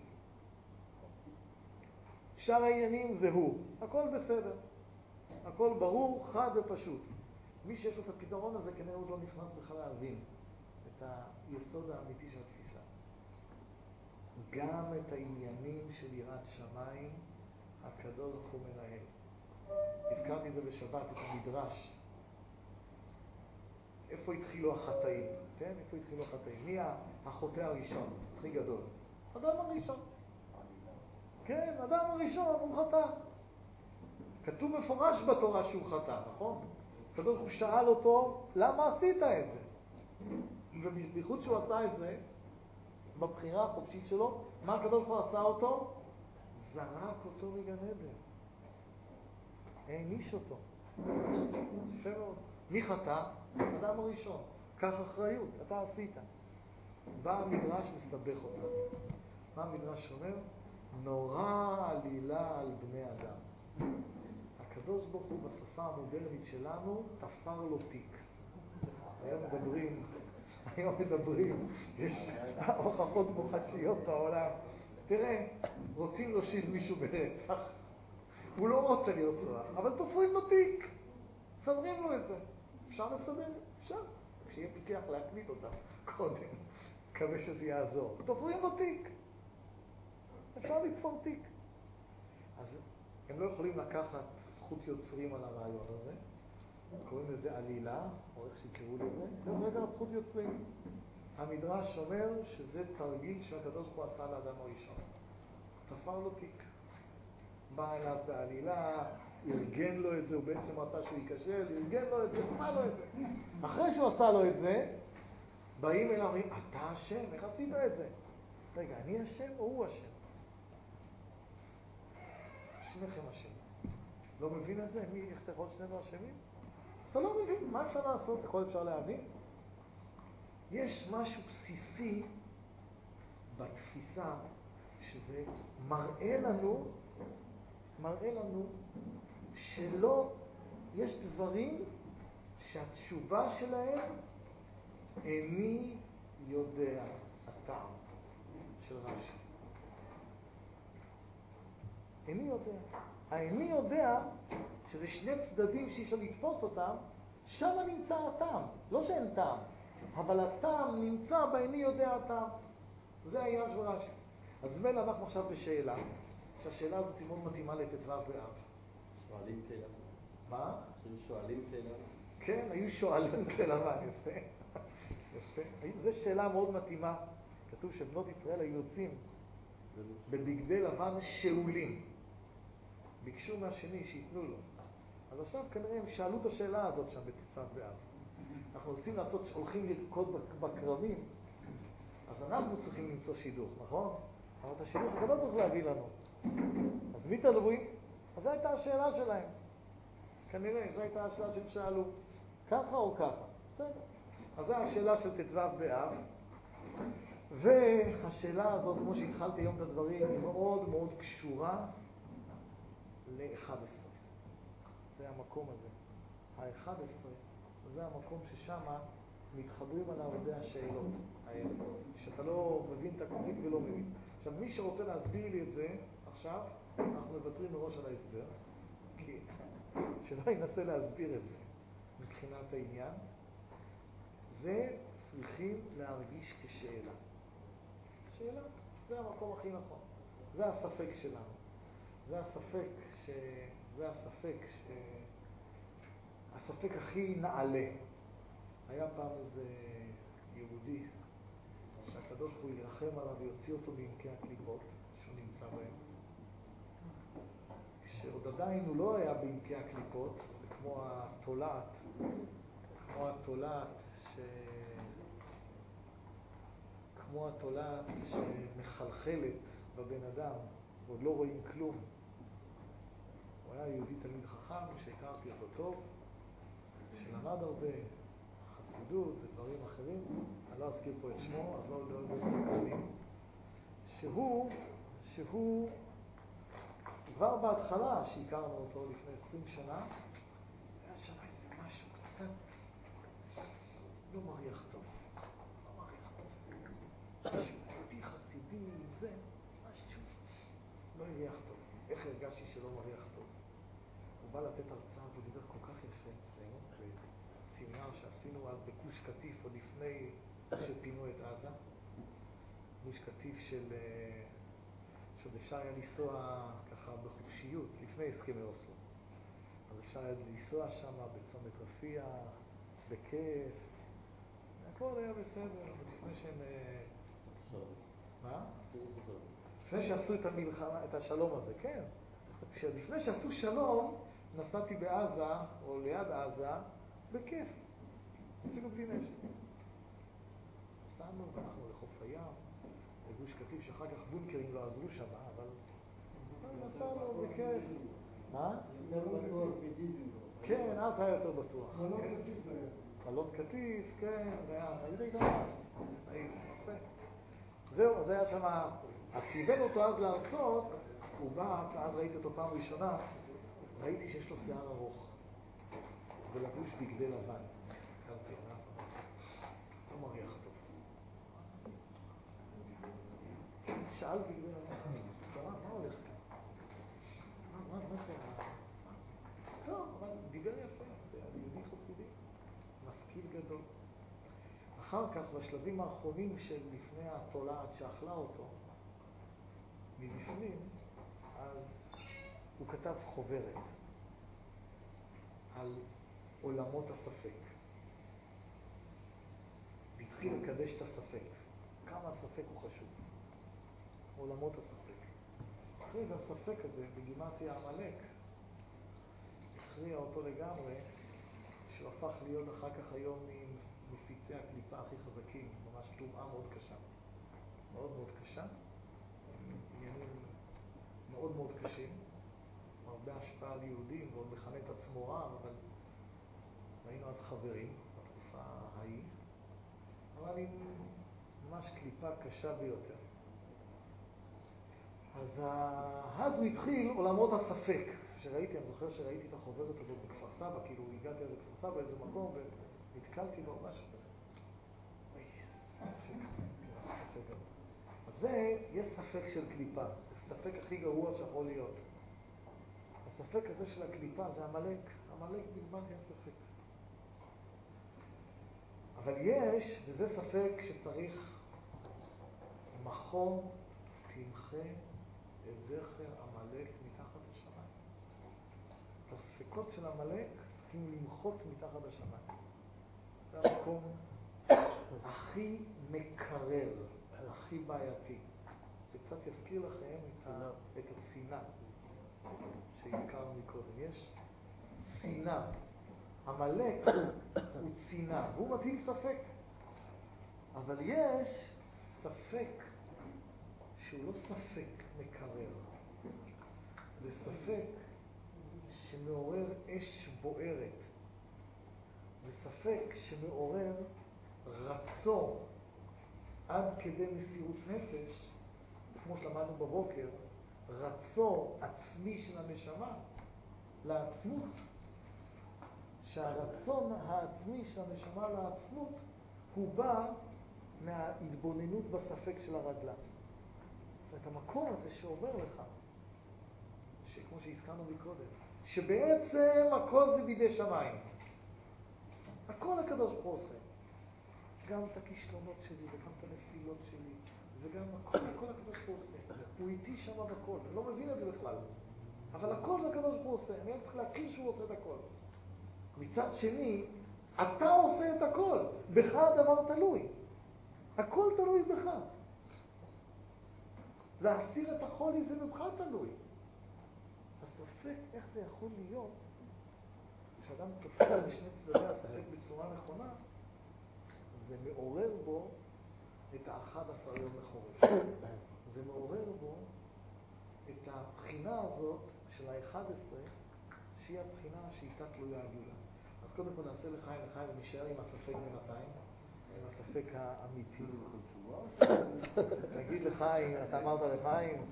שאר העניינים זה הוא. הכל בסדר. הכל ברור, חד ופשוט. מי שיש לו את הפתרון הזה, כנראה הוא לא נכנס בכלל להבין את היסוד האמיתי של התפיסה. גם את העניינים של יראת שמיים, הקדוש ברוך הוא מנהל. הזכרתי את זה בשבת, את המדרש. איפה התחילו החטאים? כן? איפה התחילו החטאים? מי החוטא הראשון, הכי גדול? אדם הראשון. כן, אדם הראשון הוא חטא. כתוב מפורש בתורה שהוא חטא, נכון? הקדוש ברוך הוא שאל אותו, למה עשית את זה? ובייחוד שהוא עשה את זה, בבחירה החופשית שלו, מה הקדוש ברוך הוא עשה אותו? זרק אותו מגן עדן. העניש אותו. יפה מאוד. מי חטא? האדם הראשון. קח אחריות, אתה עשית. בא המדרש מסבך אותנו. מה המדרש אומר? נורא עלילה על בני אדם. הקדוש ברוך הוא בשפה המודרנית שלנו תפר לו תיק. היום מדברים, היום מדברים, יש הוכחות מוחשיות בעולם. תראה, רוצים להושיב מישהו ברצח, הוא לא רוצה לרצוח, אבל תופרים לו תיק, מסדרים לו את זה. אפשר לסדר? אפשר. כשיהיה פיקח להקליט אותם קודם, מקווה שזה יעזור. תופרים לו תיק. אפשר לתפור תיק. אז הם לא יכולים לקחת זכות יוצרים על הרעיון הזה, קוראים לזה עלילה, או איך שיקראו לזה, זה רגע זכות יוצרים. המדרש אומר שזה תרגיל שהקדוש ברוך הוא עשה לאדם הראשון. תפר לו תיק. בא אליו בעלילה, ארגן לו את זה, הוא בעצם רצה שהוא ייכשל, ארגן לו את זה, עשה לו את זה. אחרי שהוא עשה לו את זה, באים אליו ואומרים, אתה אשם, איך עשית את זה? רגע, אני אשם או הוא אשם? שניכם אשמים. לא מבין את זה? מי, איך יכול להיות שנינו אשמים? אתה לא מבין, מה אפשר לעשות? יכול אפשר להבין? יש משהו בסיסי בתפיסה, שזה מראה לנו, מראה לנו שלא, יש דברים שהתשובה שלהם איני יודע הטעם של רש"י. איני יודע. האיני יודע שזה שני צדדים שאי אפשר לתפוס אותם, שם נמצא הטעם. לא שאין טעם, אבל הטעם נמצא באיני יודע הטעם. זה העניין של רש"י. אז מילא אנחנו עכשיו בשאלה, שהשאלה הזאת היא מאוד מתאימה לט"ו באב. שואלים תל מה? שואלים תל כן, היו שואלים תל לבן, יפה. יפה. זו שאלה מאוד מתאימה. כתוב שבנות ישראל היו יוצאים בבגדי לבן שאולים. ביקשו מהשני שייתנו לו. אז עכשיו כנראה הם שאלו את השאלה הזאת שם בטיסת באב. אנחנו רוצים לעשות, הולכים לרקוד בכרמים, אז אנחנו צריכים למצוא שידוך, נכון? אבל את השידוך אתה לא צריך להביא לנו. אז מי תלוי? אז זו הייתה השאלה שלהם. כנראה, זו הייתה השאלה שהם שאלו. ככה או ככה? בסדר. אז זו השאלה של ט"ו באב. והשאלה הזאת, כמו שהתחלתי היום את הדברים, היא מאוד מאוד קשורה ל-11. זה המקום הזה. ה-11 זה המקום ששם מתחברים עליו הרבה השאלות האלה, שאתה לא מבין את הקונפליקט ולא מבין. עכשיו, מי שרוצה להסביר לי את זה עכשיו, אנחנו מוותרים מראש על ההסבר, כי שלא ינסה להסביר את זה מבחינת העניין, זה צריכים להרגיש כשאלה. שאלה, זה המקום הכי נכון. זה הספק שלנו. זה הספק ש... זה הספק ש... הספק הכי נעלה. היה פעם איזה יהודי שהקדוש ברוך הוא ירחם עליו ויוציא אותו מעמקי הקליפות שהוא נמצא בהם. כשעוד עדיין הוא לא היה בעמקי הקליפות, זה כמו התולעת, כמו התולעת ש... כמו התולעת שמחלחלת בבן אדם, ועוד לא רואים כלום. הוא היה יהודי תלמיד חכם, שהכרתי אותו טוב, שלמד הרבה חסידות ודברים אחרים, אני לא אזכיר פה את שמו, אז לא יוצא לא, לא, שהוא, שהוא כבר בהתחלה, שהכרנו אותו לפני 20 שנה, היה שם איזה משהו קצת לא מריח טוב. לא מריח טוב. משהו יהודי חסידי, זה, משהו לא הריח טוב. איך הרגשתי שלא מריח טוב? הוא בא לתת הרצאה והוא דיבר כל כך יפה אצלנו, בסמינר שעשינו אז בגוש קטיף, עוד לפני שפינו את עזה. גוש קטיף של... אה, שעוד אפשר היה לנסוע בחופשיות, לפני הסכמי אוסלו. אז אפשר היה לנסוע שם בצומת רפיח, בכיף, הכל היה בסדר, לפני שהם... אה, מה? לפני שעשו את המלחמה, את השלום הזה, כן. לפני שעשו שלום, נסעתי בעזה, או ליד עזה, בכיף, אפילו בלי נשק. נסענו והלכנו לחוף הים, לגוש קטיף, שאחר כך בונקרים לא עזרו שם, אבל מה? כן, אז היה יותר בטוח. חלום קטיף, כן. זהו, זה היה שם, אז כשהבאנו אותו אז להרצות, הוא בא, אז ראיתי אותו פעם ראשונה, ראיתי שיש לו שיער ארוך, ולבוש בגדי לבן. לא מריח טוב. שאלתי, מה הולך כאן? מה זה? טוב, אבל דיבר יפה, זה היה יהודי חסידי, משכיל גדול. אחר כך, בשלבים האחרונים של לפני התולעת שאכלה אותו, מבפנים, אז הוא כתב חוברת על עולמות הספק. והתחיל לקדש את הספק. כמה הספק הוא חשוב. עולמות הספק. אחרי זה הספק הזה, בגימטריה עמלק, הכריע אותו לגמרי, שהוא הפך להיות אחר כך היום ממפיצי הקליפה הכי חזקים, ממש טומאה מאוד קשה. מאוד מאוד קשה, עניינים מאוד מאוד קשים, הרבה השפעה על יהודים, ועוד מכנה את עצמו רב, אבל היינו אז חברים בתקופה ההיא, אבל עם ממש קליפה קשה ביותר. אז, אז הוא התחיל עולמות הספק. כשראיתי, אני זוכר שראיתי את החוברת הזאת בכפר סבא, כאילו הגעתי לזה בכפר סבא, איזה מקום, ונתקלתי בו, משהו. אוי, ספק, ספק אז זה, יש ספק של קליפה, זה ספק הכי גרוע שיכול להיות. הספק הזה של הקליפה זה עמלק, עמלק בלבד אין ספק. אבל יש, וזה ספק שצריך מכון, תמחה את זכר עמלק מתחת השמיים. את הספקות של עמלק צריכים למחות מתחת השמיים. זה המקום הכי מקרר, הכי בעייתי. זה קצת יזכיר לכם את השנאה שהזכרנו מקודם. יש שנאה. עמלק הוא שנאה, והוא מטיל ספק. אבל יש ספק שהוא לא ספק מקרר, זה ספק שמעורר אש בוערת, זה ספק שמעורר רצון עד כדי מסירות נפש, כמו שלמדנו בבוקר, רצון עצמי של הנשמה לעצמות, שהרצון העצמי של הנשמה לעצמות הוא בא מההתבוננות בספק של הרגלה. זאת אומרת, המקום הזה שאומר לך, שכמו שהזכרנו מקודם, שבעצם הכל זה בידי שמיים. הכל הקדוש ברוך הוא עושה. גם את הכישלונות שלי, וגם את הנפילות שלי, וגם הכל, הכל הקדוש ברוך הוא עושה. הוא איתי שם בכל, אני לא מבין את זה בכלל. אבל הכל זה הקדוש ברוך הוא עושה, אני צריך להכיר שהוא עושה את הכל. מצד שני, אתה עושה את הכל, בך הדבר תלוי. הכל תלוי בך. להסיר את החולי זה ממך תלוי. הספק, איך זה יכול להיות, כשאדם תופס משני צדדי הספק בצורה נכונה, זה מעורר בו את האחד עשר יום לחורף. זה מעורר בו את הבחינה הזאת של האחד עשרה, שהיא הבחינה שאיתה תלויה הגאולה. אז קודם כל נעשה לחיים לחיים ונשאר עם הספק בינתיים, עם הספק האמיתי. תגיד לחיים, אתה אמרת לחיים?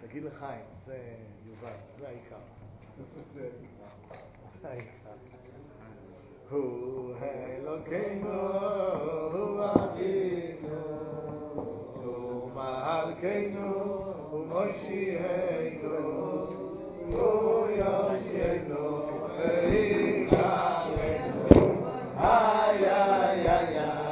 תגיד לחיים, זה יובל, זה העיקר. זה העיקר. הוא אלוקינו, הוא אבינו, הוא מלכנו, הוא מושיענו, הוא יושיענו, ויקרנו. איי, איי, איי, איי,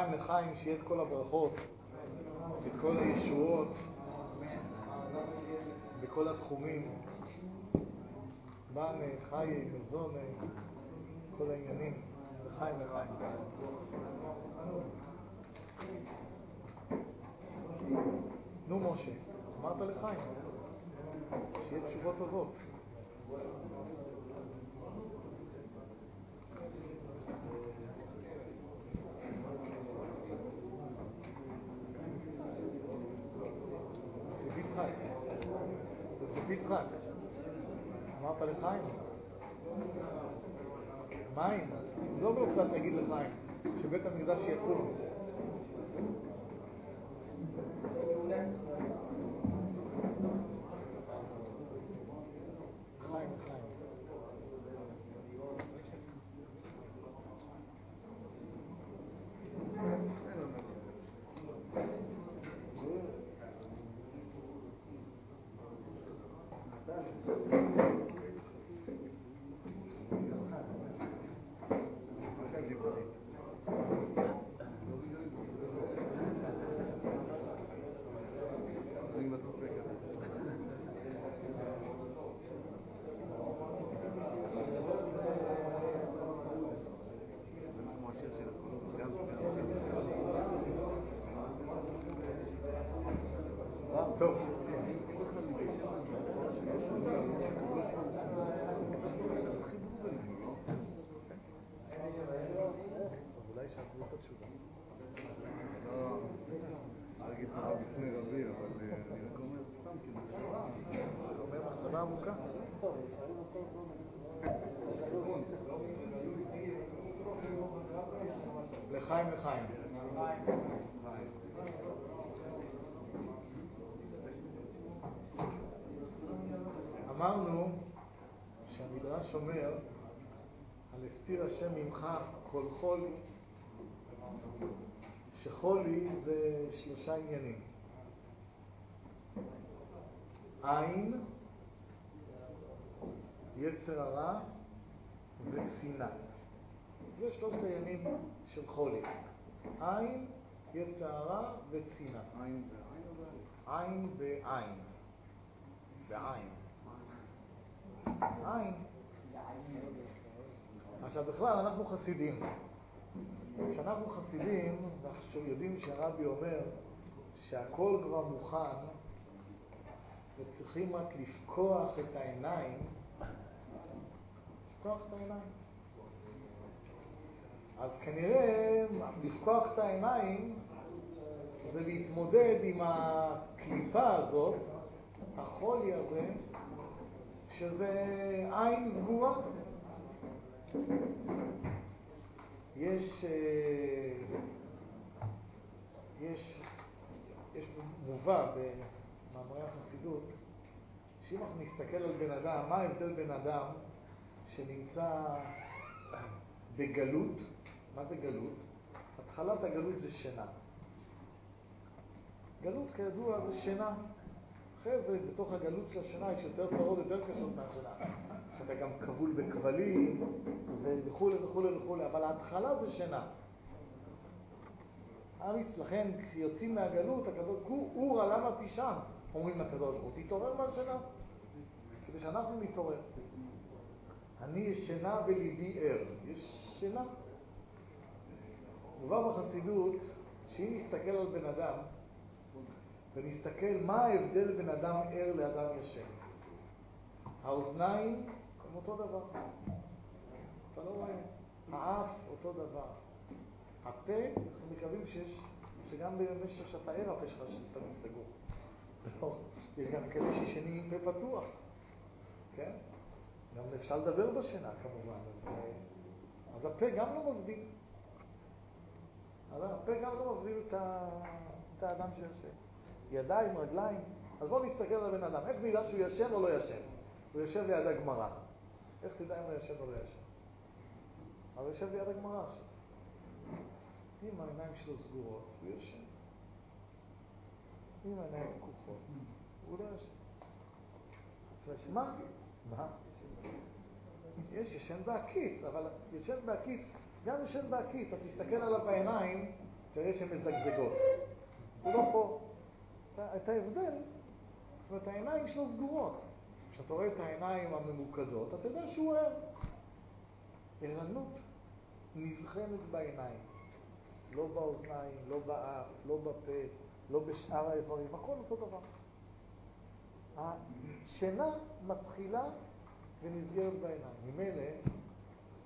לחיים לחיים, שיהיה את כל הברכות, את כל הישועות, בכל התחומים. בנה, חיי, מזון, כל העניינים. לחיים לחיים. נו משה, אמרת לחיים, שיהיה תשובות טובות. יצחק. אמרת לחיים. מים. לא בעובדה שיגיד לחיים, שבית המקדש יקום. חיים, חיים. טוב. אז אולי שאחזו את התשובה. לא, להגיד לך בפני רבי, אבל אה, אני רק אומר סתם כמחשבה. אתה אומר מחשבה עמוקה. לחיים לחיים. אמרנו שהמדרש אומר על הסתיר השם ממך כל חולי, שחולי זה שלושה עניינים. עין, יצר הרע וצנעה. זה שלושת הימים של חולי. עין, יצר הרע וצנעה. עין ועין או בעין? עין ועין. בעין. עין. עכשיו בכלל אנחנו חסידים. כשאנחנו חסידים, אנחנו יודעים שהרבי אומר שהכל כבר מוכן וצריכים רק לפקוח את העיניים, לפקוח את העיניים. אז כנראה לפקוח את העיניים זה להתמודד עם הקליפה הזאת, החולי הזה, שזה עין סגורה. יש, אה, יש, יש מובא במאמרי החסידות, שאם אנחנו נסתכל על בן אדם, מה ההבדל בין אדם שנמצא בגלות, מה זה גלות? התחלת הגלות זה שינה. גלות כידוע זה שינה. אחרי זה, בתוך הגלות של השינה יש יותר צרות, יותר קשות מהשינה. שאתה גם כבול בכבלים וכולי וכולי וכולי, אבל ההתחלה זה שינה. אריס, לכן כשיוצאים מהגלות, הקדוש ברוך הוא, אורה למה תישן? אומרים לקדוש ברוך הוא, תתעורר מהשינה, כדי שאנחנו נתעורר. אני ישנה בליבי ער. יש שינה. מובא בחסידות, שאם נסתכל על בן אדם, ונסתכל מה ההבדל בין אדם ער לאדם ישן. האוזניים הם אותו דבר. אתה לא רואה. האף אותו דבר. הפה, אנחנו מקווים שיש, שגם במשך שאתה ער הפה שלך שאתה סגור. לא, יש גם כאלה שישנים עם פה פתוח, כן? גם אפשר לדבר בשינה כמובן, אז, אז הפה גם לא מבדיל. אבל הפה גם לא מבדיל את, האדם שיושב. ידיים, רגליים. אז בואו נסתכל על הבן אדם. איך נדע שהוא ישן או לא ישן? הוא יושב ליד הגמרא. איך תדע אם הוא ישן או לא ישן? אבל הוא יושב ליד הגמרא עכשיו. אם העיניים שלו סגורות, הוא ישן. אם העיניים פקוחות, הוא לא ישן. מה? מה? יש ישן בעקיץ, אבל ישן בעקיץ, גם ישן בעקיץ, אתה תסתכל עליו בעיניים, תראה שהן מזגזגות. הוא לא פה. את ההבדל, זאת אומרת, העיניים שלו סגורות. כשאתה רואה את העיניים הממוקדות, אתה יודע שהוא ער. ערנות נבחנת בעיניים, לא באוזניים, לא באף, לא בפה, לא בשאר האיברים, הכל אותו דבר. השינה מתחילה ונסגרת בעיניים. ממילא,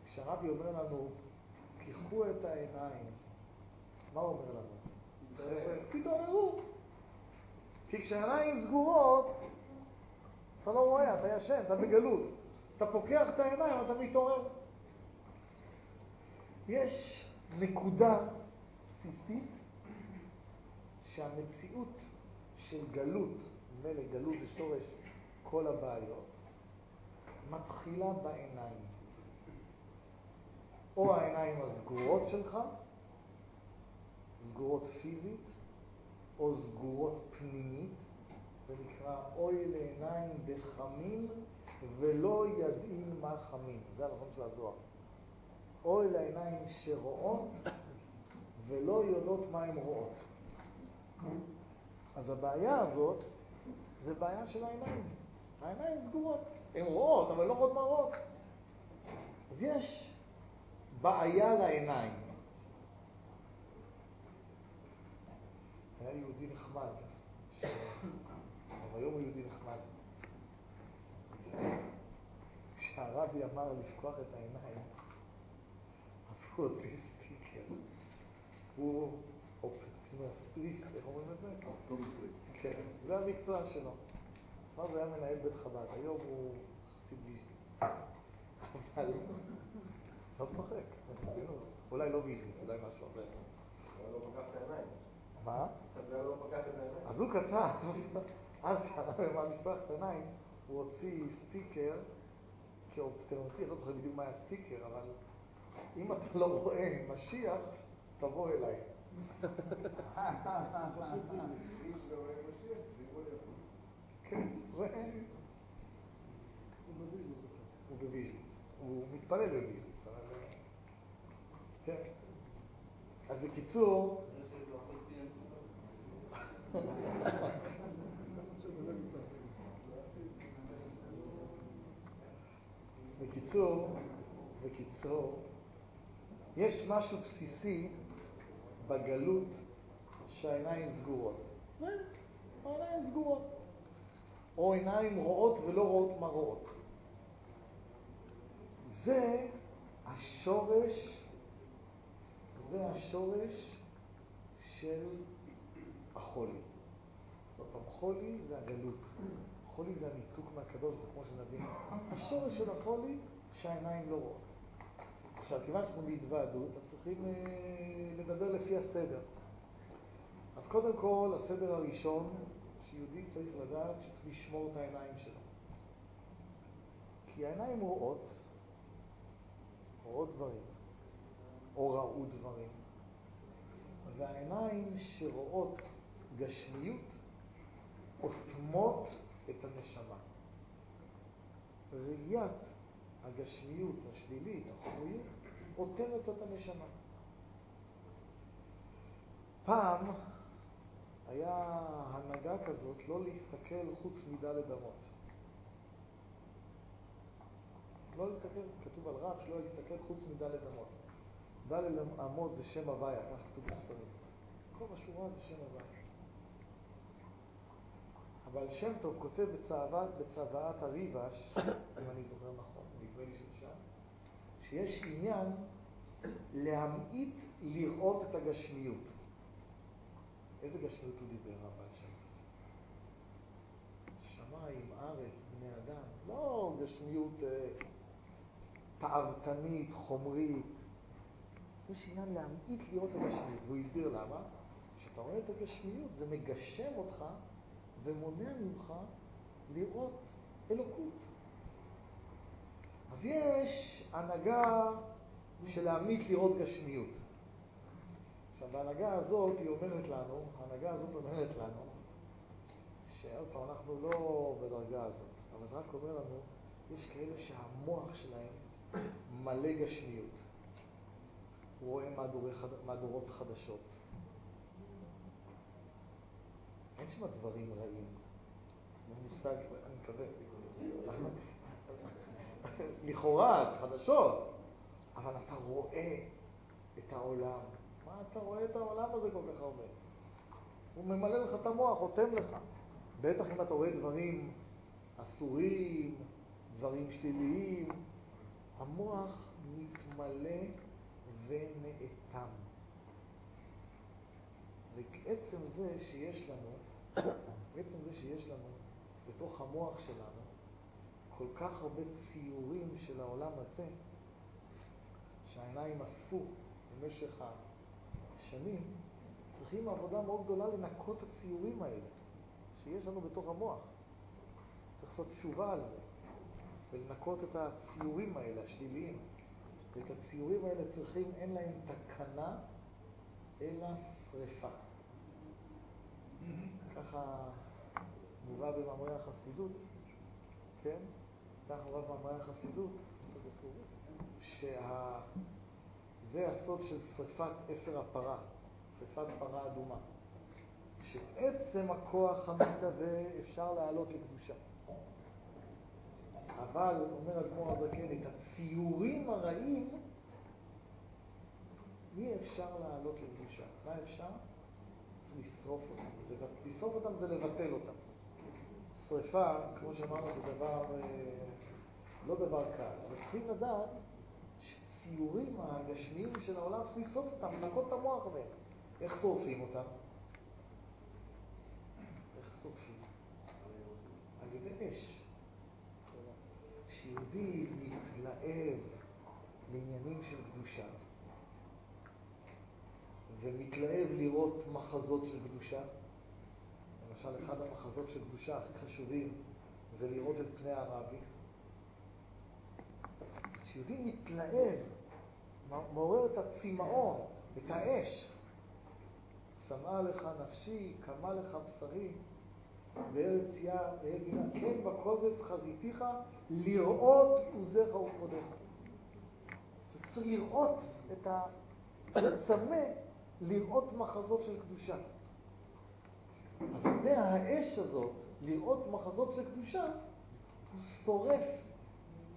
כשהרבי אומר לנו, פיקחו את העיניים, מה הוא אומר לנו? תתעוררו. כי כשהעיניים סגורות, אתה לא רואה, אתה ישן, אתה בגלות. אתה פוקח את העיניים, אתה מתעורר. יש נקודה בסיסית שהמציאות של גלות, מילא גלות זה שורש כל הבעיות, מתחילה בעיניים. או העיניים הסגורות שלך, סגורות פיזית, או סגורות פנימית, זה נקרא אוי לעיניים דחמין ולא ידעין מה חמין. זה הלשון של הזוהר. אוי לעיניים שרואות ולא יודעות מה הן רואות. אז הבעיה הזאת זה בעיה של העיניים. העיניים סגורות. הן רואות, אבל לא רואות מה רואות. אז יש בעיה לעיניים. היה יהודי נחמד. אבל היום הוא יהודי נחמד. כשהרבי אמר לפקוח את העיניים, עשו אותי סטיקר. הוא אופטימיסט, איך אומרים את זה? אופטומטריסט. כן, זה המקצוע שלו. הוא היה מנהל בית חב"ד, היום הוא חסיד ויז'ניץ. לא צוחק, ברצינות. אולי לא ויז'ניץ, אולי משהו אחר. לא. מה? לא. אז הוא כתב, אז כשהרב אמר לפתוח את העיניים, הוא הוציא סטיקר כאופטומטריסט, אני לא זוכר בדיוק מה היה סטיקר, אבל אם אתה לא רואה משיח, תבוא אליי. כן. הוא בוויז'ניץ. הוא מתפלל בוויז'ניץ. כן. אז בקיצור... בקיצור, בקיצור, יש משהו בסיסי בגלות שהעיניים סגורות. זה, העיניים סגורות. או עיניים רואות ולא רואות מה רואות. זה השורש, זה השורש של החולי. עוד פעם, חולי זה הגלות. חולי זה הניתוק מהקדוש ברוך הוא, כמו שנבין. השורש של החולי, שהעיניים לא רואות. עכשיו, כיוון שאנחנו בהתוועדות, אז צריכים אה, לדבר לפי הסדר. אז קודם כל, הסדר הראשון, שיהודי צריך לדעת שצריך לשמור את העיניים שלו. כי העיניים רואות, רואות דברים, או ראו דברים. והעיניים שרואות גשמיות אוטמות את הנשמה. ראיית הגשמיות השלילית, החומריות, אוטמת את הנשמה. פעם היה הנהגה כזאת לא להסתכל חוץ מדלת אמות. לא להסתכל, כתוב על רב שלא להסתכל חוץ מדלת אמות. דלת אמות זה שם הוויה, כך כתוב בספרים. כל השורה זה שם הוויה. אבל שם טוב כותב בצוואת, בצוואת הריבש, אם אני זוכר נכון, נדמה לי שיש עניין להמעיט לראות את הגשמיות. איזה גשמיות הוא דיבר אבל שם? שמיים, ארץ, בני אדם, לא גשמיות אה, פערתנית, חומרית. יש עניין להמעיט לראות את הגשמיות, והוא הסביר למה. כשאתה רואה את הגשמיות זה מגשם אותך ומונע ממך לראות אלוקות. אז יש הנהגה של להעמיק לראות גשמיות. עכשיו, בהנהגה הזאת היא אומרת לנו, ההנהגה הזאת אומרת לנו, שעוד פעם, אנחנו לא בדרגה הזאת, אבל זה רק אומר לנו, יש כאלה שהמוח שלהם מלא גשמיות. רואה מהדורות חדשות. אין שם דברים רעים. במושג, אני מקווה. לכאורה, חדשות, אבל אתה רואה את העולם. מה אתה רואה את העולם הזה כל כך הרבה? הוא ממלא לך את המוח, אוטם לך. בטח אם אתה רואה דברים אסורים, דברים שליליים, המוח מתמלא ונאטם. ועצם זה שיש לנו, עצם זה שיש לנו בתוך המוח שלנו כל כך הרבה ציורים של העולם הזה, שהעיניים אספו במשך השנים, צריכים עבודה מאוד גדולה לנקות את הציורים האלה שיש לנו בתוך המוח. צריך לעשות תשובה על זה, ולנקות את הציורים האלה, השליליים. ואת הציורים האלה צריכים, אין להם תקנה, אלא שריפה. ככה מובא במאמרי החסידות, כן? ככה מובא במאמרי החסידות, שזה הסוד של שריפת אפר הפרה, שריפת פרה אדומה. שעצם הכוח המתהווה אפשר לעלות לקדושה. אבל, אומר אדמו"ר הזקן, את הציורים הרעים אי אפשר לעלות לקדושה. מה אפשר? לשרוף אותם. לשרוף אותם זה לבטל אותם. שריפה, כמו שאמרנו, זה דבר, אה, לא דבר קל, אבל צריכים לדעת שציורים הגשמיים של העולם צריך לשרוף אותם, לנקות את המוח מהם. איך שורפים אותם? איך שורפים? על ידי אש. כשיהודי מתלהב לעניינים של קדושה, ומתלהב לראות מחזות של קדושה, למשל, אחד המחזות של קדושה הכי חשובים זה לראות את פני הרבי. כשיהודי מתלהב, מעורר את הצמאון, את האש, שמעה לך נפשי, קמה לך בשרי, יער, באר גינה, כן בקובץ חזיתיך, לראות עוזיך וכבודיך. צריך לראות את הצמא, לראות מחזות של קדושה. אז ידי האש הזאת, לראות מחזות של קדושה, הוא שורף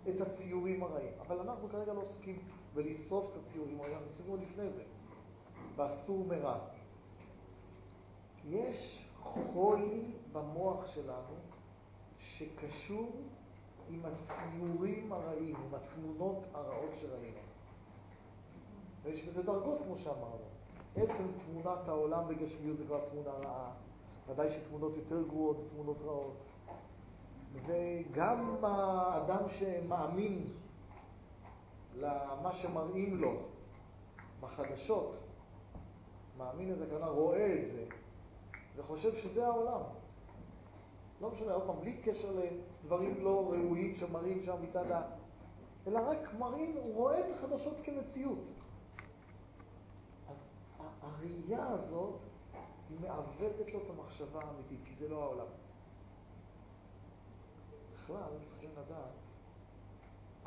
את הציורים הרעים. אבל אנחנו כרגע לא עוסקים בלשרוף את הציורים הרעים, אנחנו עוסקים עוד לפני זה, באסור מרע. יש חולי במוח שלנו שקשור עם הציורים הרעים, עם התמונות הרעות שראינו. ויש בזה דרגות, כמו שאמרנו. עצם תמונת העולם בגשמיות זה כבר תמונה רעה. ודאי שתמונות יותר גרועות זה תמונות רעות. וגם האדם שמאמין למה שמראים לו בחדשות, מאמין לזה, כנראה רואה את זה, וחושב שזה העולם. לא משנה, עוד פעם, בלי קשר לדברים לא ראויים שמראים שם מצד ה... אלא רק מראים, הוא רואה את החדשות כמציאות. אז הראייה הזאת היא מעוותת לו את המחשבה האמיתית, כי זה לא העולם. בכלל, צריכים לדעת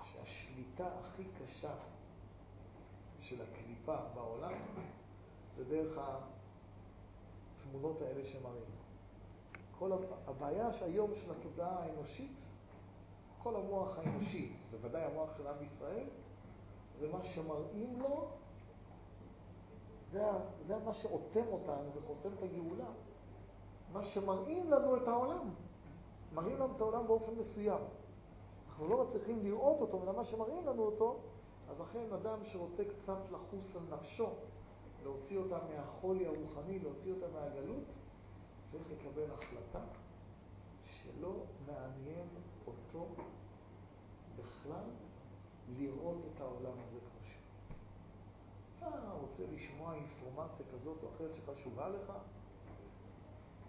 שהשליטה הכי קשה של הקליפה בעולם זה דרך התמונות האלה שמראים. כל הבעיה שהיום של התודעה האנושית, כל המוח האנושי, בוודאי המוח של עם ישראל, זה מה שמראים לו זה, זה מה שאוטם אותנו וחוסם את הגאולה. מה שמראים לנו את העולם. מראים לנו את העולם באופן מסוים. אנחנו לא מצליחים לראות אותו, אלא מה שמראים לנו אותו, אז לכן אדם שרוצה קצת לחוס על נפשו, להוציא אותה מהחולי הרוחני, להוציא אותה מהגלות, צריך לקבל החלטה שלא מעניין אותו בכלל לראות את העולם הזה אתה רוצה לשמוע אינפורמציה כזאת או אחרת שחשובה לך?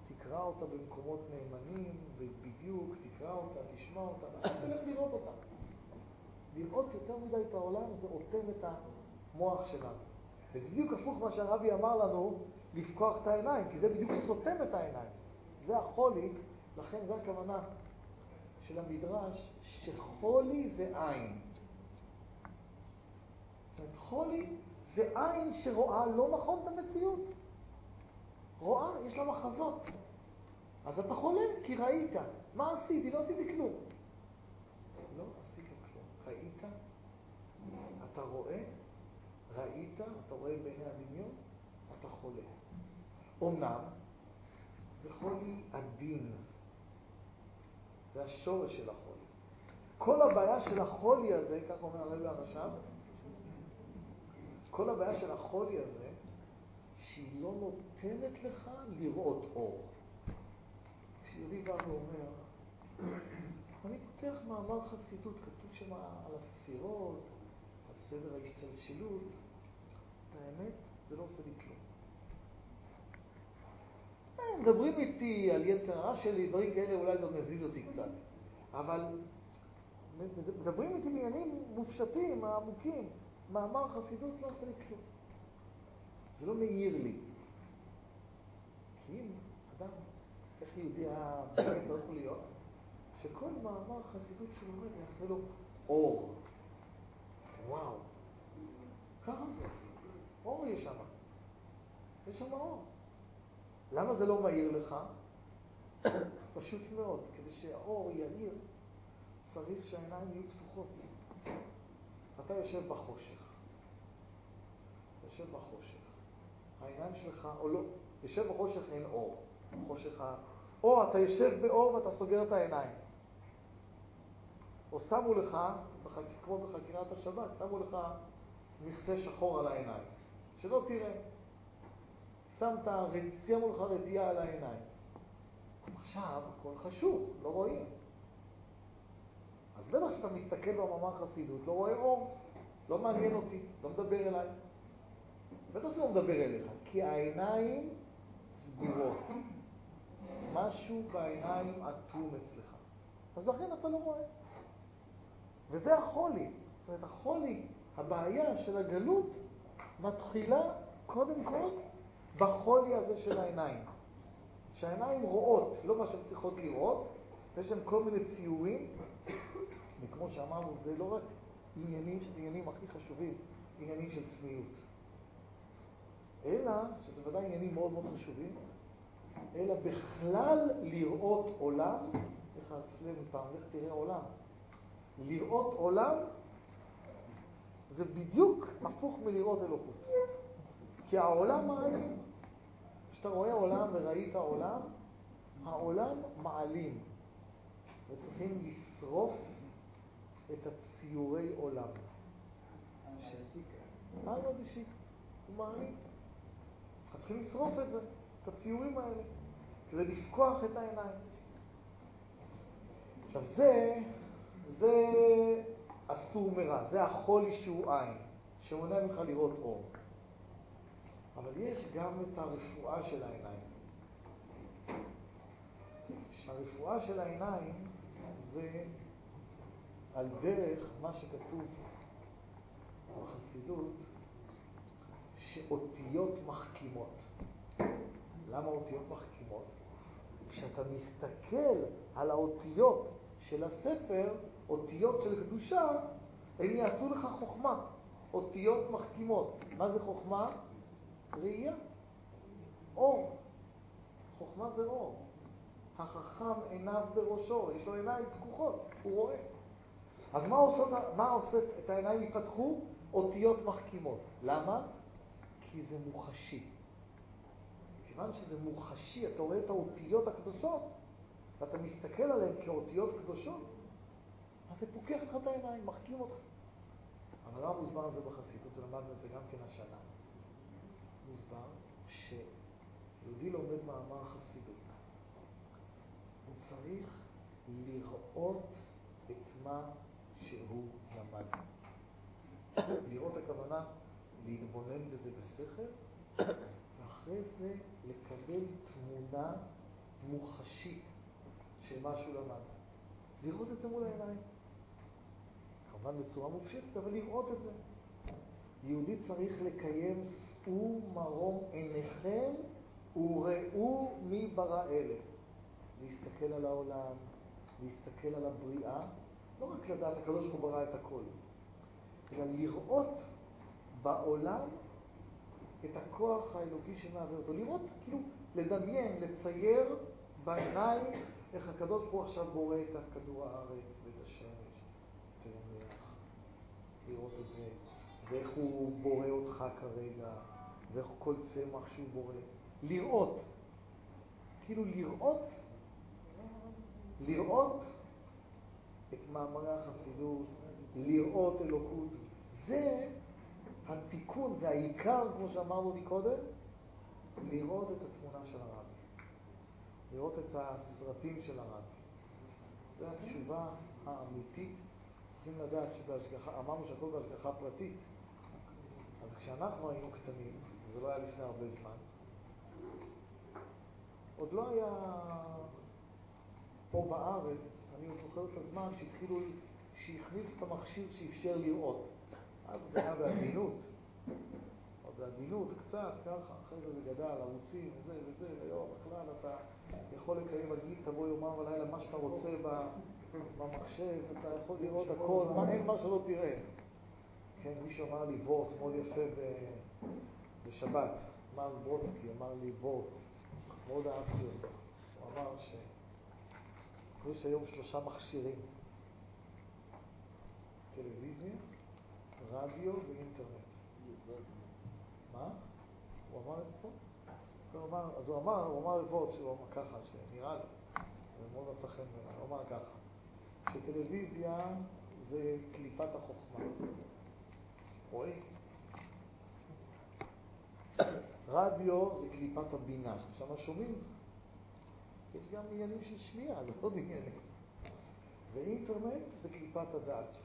תקרא אותה במקומות נאמנים, ובדיוק תקרא אותה, תשמע אותה, תלך לראות אותה. לראות יותר מדי את העולם זה אוטם את המוח שלנו. וזה בדיוק הפוך מה שהרבי אמר לנו, לפקוח את העיניים, כי זה בדיוק סותם את העיניים. זה החולי, לכן זו הכוונה של המדרש, שחולי זה עין. זאת אומרת, חולי זה עין שרואה לא נכון את המציאות. רואה, יש לה מחזות. אז אתה חולה כי ראית. מה עשיתי? לא עשיתי כלום. לא עשית כלום. ראית? אתה רואה? ראית? אתה רואה בעיני הדמיון? אתה חולה. אמנם, זה חולי עדין. זה השורש של החולי. כל הבעיה של החולי הזה, כך אומר הרבי הרש"ב, כל הבעיה של החולי הזה, שהיא לא נותנת לך לראות אור. כשיהודי בא ואומר, אני פותח מאמר חסידות, כתוב שם על הספירות, על סדר ההשתלשלות, האמת, זה לא עושה לי כלום. מדברים איתי על יצר הרע שלי, דברים כאלה, אולי זה מזיז אותי קצת. אבל מדברים איתי בעניינים מופשטים, עמוקים. מאמר חסידות לא עושה לי כלום. זה לא מאיר לי. כי אם אדם, איך יהודי הבאמת צריך להיות, שכל מאמר חסידות שהוא לומד יעשה לו אור. וואו. ככה זה. אור יש שם. יש שם אור. למה זה לא מאיר לך? פשוט מאוד. כדי שהאור יאיר, צריך שהעיניים יהיו פתוחות. אתה יושב בחושך. אתה יושב בחושך. העיניים שלך, או לא, יושב בחושך אין אור. חושך ה... או אתה יושב באור ואתה סוגר את העיניים. או שמו לך, כמו בחקירת השב"כ, שמו לך מכסה שחור על העיניים, שלא תראה. שמת, שמו לך רדיעה על העיניים. עכשיו הכל חשוך, לא רואים. אז בטח שאתה מסתכל במאמר חסידות, לא רואה אור, לא מעניין אותי, לא מדבר אליי. בטח שלא מדבר אליך, כי העיניים סגורות. משהו בעיניים אטום אצלך. אז לכן אתה לא רואה. וזה החולי. זאת אומרת, החולי, הבעיה של הגלות, מתחילה קודם כל בחולי הזה של העיניים. שהעיניים רואות, לא מה שהן צריכות לראות, יש שם כל מיני ציורים, וכמו שאמרנו, זה לא רק עניינים, שזה עניינים הכי חשובים, עניינים של צניעות. אלא, שזה ודאי עניינים מאוד מאוד חשובים, אלא בכלל לראות עולם, איך אצלנו פעם, לך תראה עולם. לראות עולם זה בדיוק הפוך מלראות אלוקות. כי העולם מעלים. כשאתה רואה עולם וראית עולם, העולם מעלים. וצריכים לשרוף את הציורי עולם. לא דשיק? הוא מעלים. צריכים לשרוף את זה, את הציורים האלה, כדי לפקוח את העיניים. עכשיו זה, זה אסור מרע, זה החולי שהוא עין, שמונע ממך לראות אור. אבל יש גם את הרפואה של העיניים. הרפואה של העיניים זה על דרך מה שכתוב בחסידות, שאותיות מחכימות. למה אותיות מחכימות? כשאתה מסתכל על האותיות של הספר, אותיות של קדושה, הם יעשו לך חוכמה. אותיות מחכימות. מה זה חוכמה? ראייה. אור. חוכמה זה אור. החכם עיניו בראשו, יש לו עיניים פקוחות, הוא רואה. אז מה עושה, מה עושה את העיניים ייפתחו? אותיות מחכימות. למה? כי זה מוחשי. כיוון שזה מוחשי, אתה רואה את האותיות הקדושות, ואתה מסתכל עליהן כאותיות קדושות, אז זה פוקח לך את העיניים, מחכים אותך. אבל לא מוסבר על זה בחסידות, ולמדנו את זה גם כן השנה. מוסבר שיהודי לומד מאמר חסידות. הוא צריך לראות את מה שהוא למד. לראות הכוונה להתבונן בזה בשכל, ואחרי זה לקבל תמונה מוחשית של מה שהוא למד. לראות את זה מול העיניים. כמובן בצורה מופשטת, אבל לראות את זה. יהודי צריך לקיים שאו מרום עיניכם וראו מי ברא אלה. להסתכל על העולם, להסתכל על הבריאה, לא רק לדעת, הקדוש ברוך הוא ברא את הכל, אלא לראות בעולם את הכוח האלוקי שמעביר אותו. לראות, כאילו, לדמיין, לצייר בעיניים איך הקדוש ברוך הוא עכשיו בורא את כדור הארץ ואת השמש, את הירח. לראות את זה, ואיך הוא בורא אותך כרגע, ואיך כל צמח שהוא בורא. לראות. כאילו לראות, לראות את מאמרי החסידות, לראות אלוקות. זה התיקון והעיקר, כמו שאמרנו מקודם, לראות את התמונה של הרבי. לראות את הסרטים של הרבי. זו התשובה האמיתית. צריכים לדעת שבהשגחה, אמרנו שהכל בהשגחה פרטית. אז כשאנחנו היינו קטנים, זה לא היה לפני הרבה זמן, עוד לא היה פה בארץ, אני עוד זוכר את הזמן שהתחילו, שהכניס את המכשיר שאפשר לראות. אז זה היה בעדינות. עוד בעדינות, קצת, ככה, אחרי זה זה גדל, ערוצים וזה וזה, והיום בכלל אתה יכול לקיים רגיל, תבוא יומם ולילה, מה שאתה רוצה במחשב, אתה יכול לראות הכל, אין מה שלא תראה. כן, מישהו אמר לי וורט מאוד יפה בשבת, מר ברודסקי אמר לי וורט, מאוד אהבתי אותו. הוא אמר שיש היום שלושה מכשירים, טלוויזיה, רדיו ואינטרנט. מה? הוא אמר את זה פה? הוא אמר, אז הוא אמר, הוא אמר וורט שהוא אמר ככה, שנראה לי, זה מאוד מצא חן בעיניי, הוא אמר ככה, שטלוויזיה זה קליפת החוכמה. רואים? רדיו זה קליפת הבינה. שם שומעים. יש גם עניינים של שמיעה, זה עוד עניינים. ואינטרנט זה קליפת הדעת.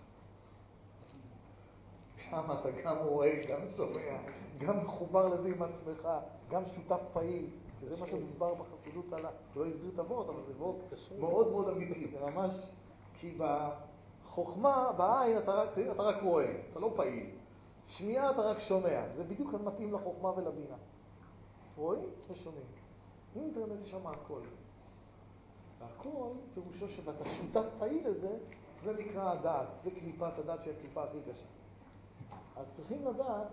שם אתה גם רואה, גם שומע, גם מחובר לזה עם עצמך, גם שותף פעיל. וזה מה שמוסבר בחסידות עלה. הוא לא הסביר את הוורד, אבל זה וורד מאוד מאוד אמיתי. זה ממש, כי בחוכמה, בעין, אתה רק רואה, אתה לא פעיל. שמיעה אתה רק שומע, זה בדיוק מתאים לחוכמה ולבינה. רואים ושומעים. אינטרנט יש שם הכל. והכל, פירושו שאתה שותף פעיל לזה, זה נקרא הדעת, זה קליפת הדעת שהיא הקליפה הכי קשה. אז צריכים לדעת,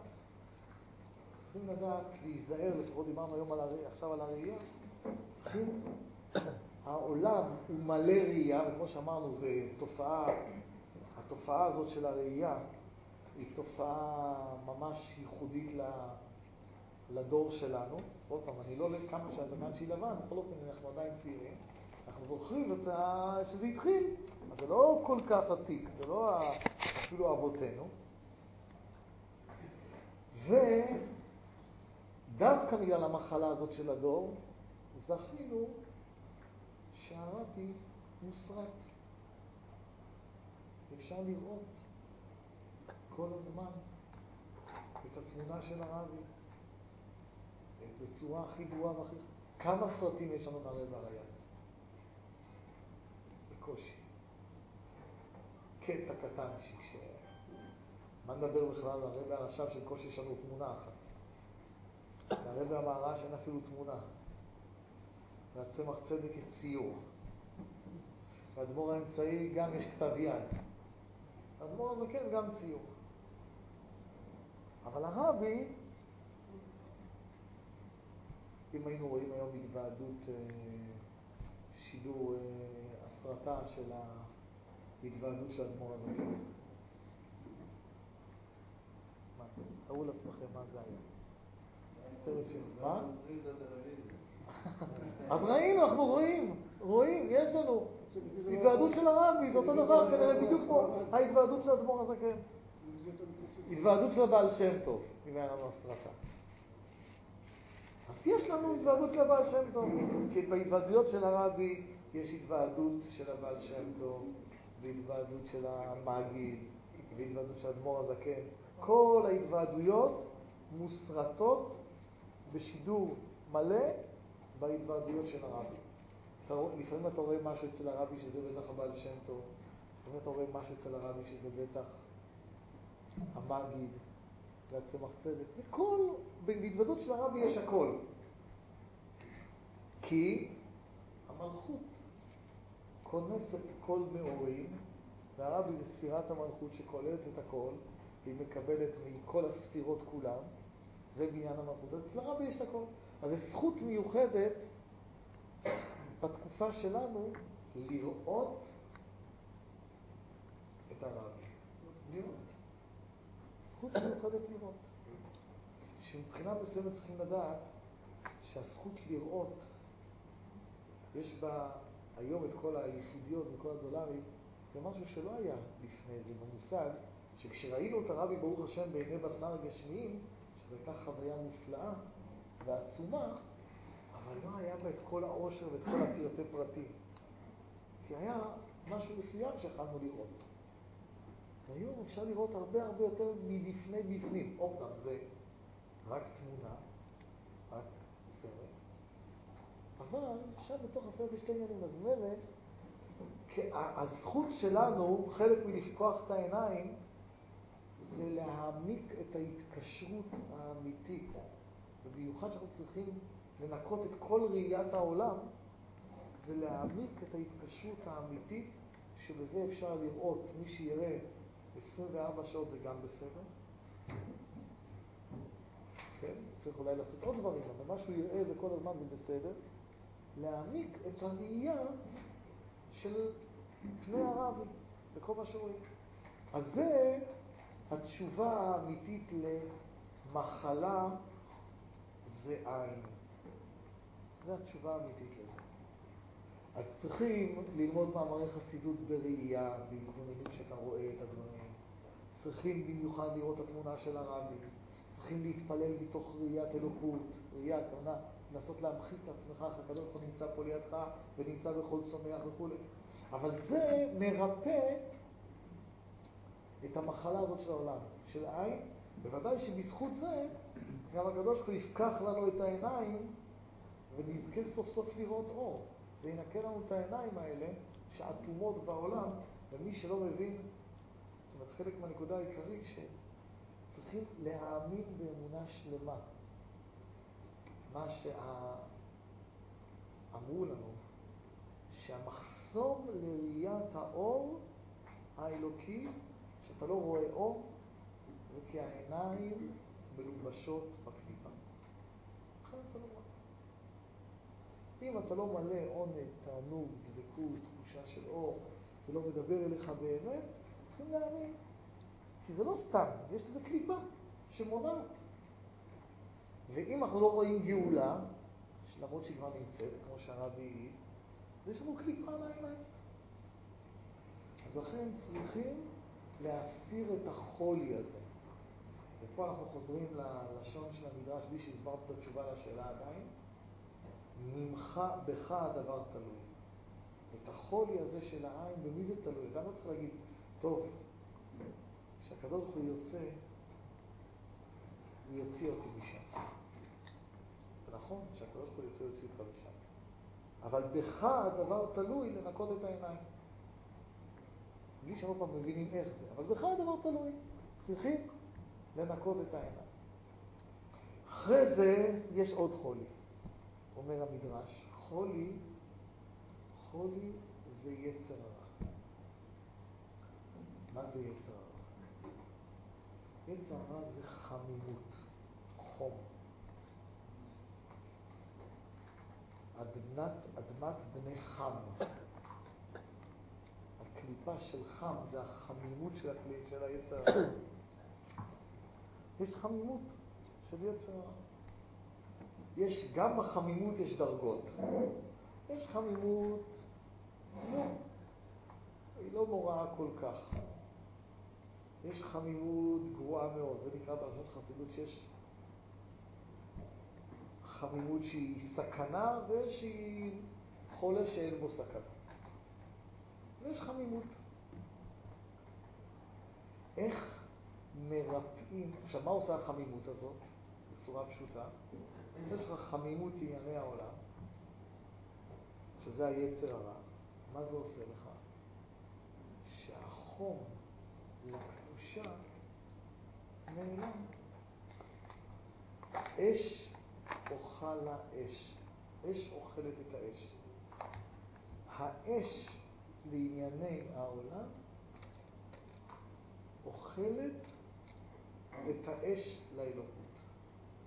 צריכים לדעת, להיזהר, לפחות דיברנו היום על הראייה, עכשיו על הראייה, צריכים, העולם הוא מלא ראייה, וכמו שאמרנו, זו תופעה, התופעה הזאת של הראייה, היא תופעה ממש ייחודית לדור שלנו. עוד פעם, אני לא כמה שהזמן שלי לבן, בכל אופן אנחנו עדיין צעירים. אנחנו זוכרים את ה... שזה התחיל, אז זה לא כל כך עתיק, זה לא אפילו אבותינו. ודווקא בגלל המחלה הזאת של הדור, זכינו שהרבי מוסרט. אפשר לראות כל הזמן את התמונה של הרבי, בצורה הכי ברורה והכי... כמה סרטים יש לנו מהרבע היד? בקושי. קטע קטנצ'יק, ש... מה נדבר בכלל על הרבע הרשב של קושי יש לנו תמונה אחת. מהרבע המערש אין אפילו תמונה. והצמח צדק יש ציור. והאדמו"ר האמצעי גם יש כתב יד. האדמו"ר הזקן גם ציור. אבל הרבי, אם היינו רואים היום התוועדות, אה, שידור, אה, הסרטה של ההתוועדות של האדמו"ר הזקן. מה? תראו לעצמכם מה זה היה. אז ראינו, אנחנו רואים, רואים, יש לנו. התוועדות של הרבי, זה אותו דבר, כנראה בדיוק כמו ההתוועדות של האדמו"ר הזקן. התוועדות של הבעל שם טוב, אם היה לנו הסרטה. אז יש לנו התוועדות של הבעל שם טוב, כי בהתוועדויות של הרבי יש התוועדות של הבעל שם טוב, והתוועדות של המגיד, והתוועדות של האדמו"ר הזקן. כל ההתוועדויות מוסרטות בשידור מלא בהתוועדויות של הרבי. לפעמים אתה רואה משהו אצל הרבי שזה בטח הבעל שם טוב, לפעמים אתה רואה משהו אצל הרבי שזה בטח המגיד והצמח צדק. זה כל, בהתוודות של הרבי יש הכל. כי המלכות כונסת כל מאורים, והרבי זה ספירת המלכות שכוללת את הכל, והיא מקבלת מכל הספירות כולם, זה בעניין המלכות. אז אצל הרבי יש הכל. אז זו זכות מיוחדת בתקופה שלנו לראות את הרבי. לראות. זכות מיוחדת לראות. שמבחינה מסוימת צריכים לדעת שהזכות לראות, יש בה היום את כל היחידיות וכל הדולרים, זה משהו שלא היה לפני זה, במושג שכשראינו את הרבי ברוך השם בעיני בשר גשמיים, שזו הייתה חוויה מופלאה ועצומה, אבל לא היה בה את כל העושר ואת כל הפרטי פרטים. כי היה משהו מסוים שיכולנו לראות. והיום אפשר לראות הרבה הרבה יותר מלפני בפנים. עוד פעם, זה רק תמונה, רק סרט, אבל שם בתוך הסרט יש שתי עניינים. אז אומרת, הזכות שלנו, חלק מלפקוח את העיניים, זה להעמיק את ההתקשרות האמיתית. ובמיוחד שאנחנו צריכים לנקות את כל ראיית העולם, זה להעמיק את ההתקשרות האמיתית, שבזה אפשר לראות, מי שיראה 24 שעות זה גם בסדר. כן? צריך אולי לעשות עוד דברים, אבל מה שהוא יראה זה כל הזמן זה בסדר. להעמיק את הראייה של פני הרבי בכל מה שרואים. אז זה התשובה האמיתית למחלה זה עין. זו התשובה האמיתית לזה. אז צריכים ללמוד מאמרי חסידות בראייה, בהתבוננות שאתה רואה את הדברים. צריכים במיוחד לראות את התמונה של הרבי. צריכים להתפלל מתוך ראיית אלוקות, ראייה, הכוונה, לנסות להמחיש את עצמך, הקדוש ברוך הוא נמצא פה לידך ונמצא בכל צומח וכו'. אבל זה מרפא את המחלה הזאת של העולם, של העין. בוודאי שבזכות זה גם הקדוש ברוך הוא יפקח לנו את העיניים ונזכה סוף סוף לראות אור. זה ינקה לנו את העיניים האלה שאטומות בעולם, ומי שלא מבין, אומרת, חלק מהנקודה העיקרית שצריכים להאמין באמונה שלמה. מה שאמרו לנו, שהמחסום לראיית האור האלוקי, שאתה לא רואה אור, זה כי העיניים מלובשות בקליפה. לא. אם אתה לא מלא עונג, תענוג, דבקות, תחושה של אור, זה לא מדבר אליך באמת, צריכים להאמין. כי זה לא סתם, יש לזה קליפה שמונעת. ואם אנחנו לא רואים גאולה, למרות שהיא כבר נמצאת, כמו שהרבי העיד, יש לנו קליפה על העיניים. אז לכן צריכים להסיר את החולי הזה. ופה אנחנו חוזרים ללשון של המדרש, בלי שהסברת את התשובה לשאלה עדיין. ממך, בך הדבר תלוי. את החולי הזה של העין, במי זה תלוי? גם לא צריך להגיד, טוב, כשהקדוש ברוך הוא יוצא, הוא יוציא אותי משם. נכון, כשהקדוש ברוך הוא יוצא, יוציא אותך משם. אבל בך הדבר תלוי לנקות את העיניים. בלי שעוד פעם מבינים איך זה, אבל בך הדבר תלוי. צריכים לנקות את העיניים. אחרי זה יש עוד חולי. אומר המדרש, חולי, חולי זה יצר הרע. מה זה יצר הרע? יצר הרע זה חמימות, חום. אדמת, אדמת בני חם. הקליפה של חם זה החמימות של, הכלי, של היצר הרע. יש חמימות של יצר הרע. יש, גם בחמימות יש דרגות. יש חמימות, לא, היא לא נוראה כל כך. יש חמימות גרועה מאוד, זה נקרא פרשת חסידות שיש חמימות שהיא סכנה ושהיא חולה שאין בו סכנה. ויש חמימות. איך מרפאים, עכשיו מה עושה החמימות הזאת בצורה פשוטה? יש לך חמימות ענייני העולם, שזה היצר הרע, מה זה עושה לך? שהחום לקדושה נעלם. אש אוכלה אש. אש אוכלת את האש. האש לענייני העולם אוכלת את האש לאלוקות.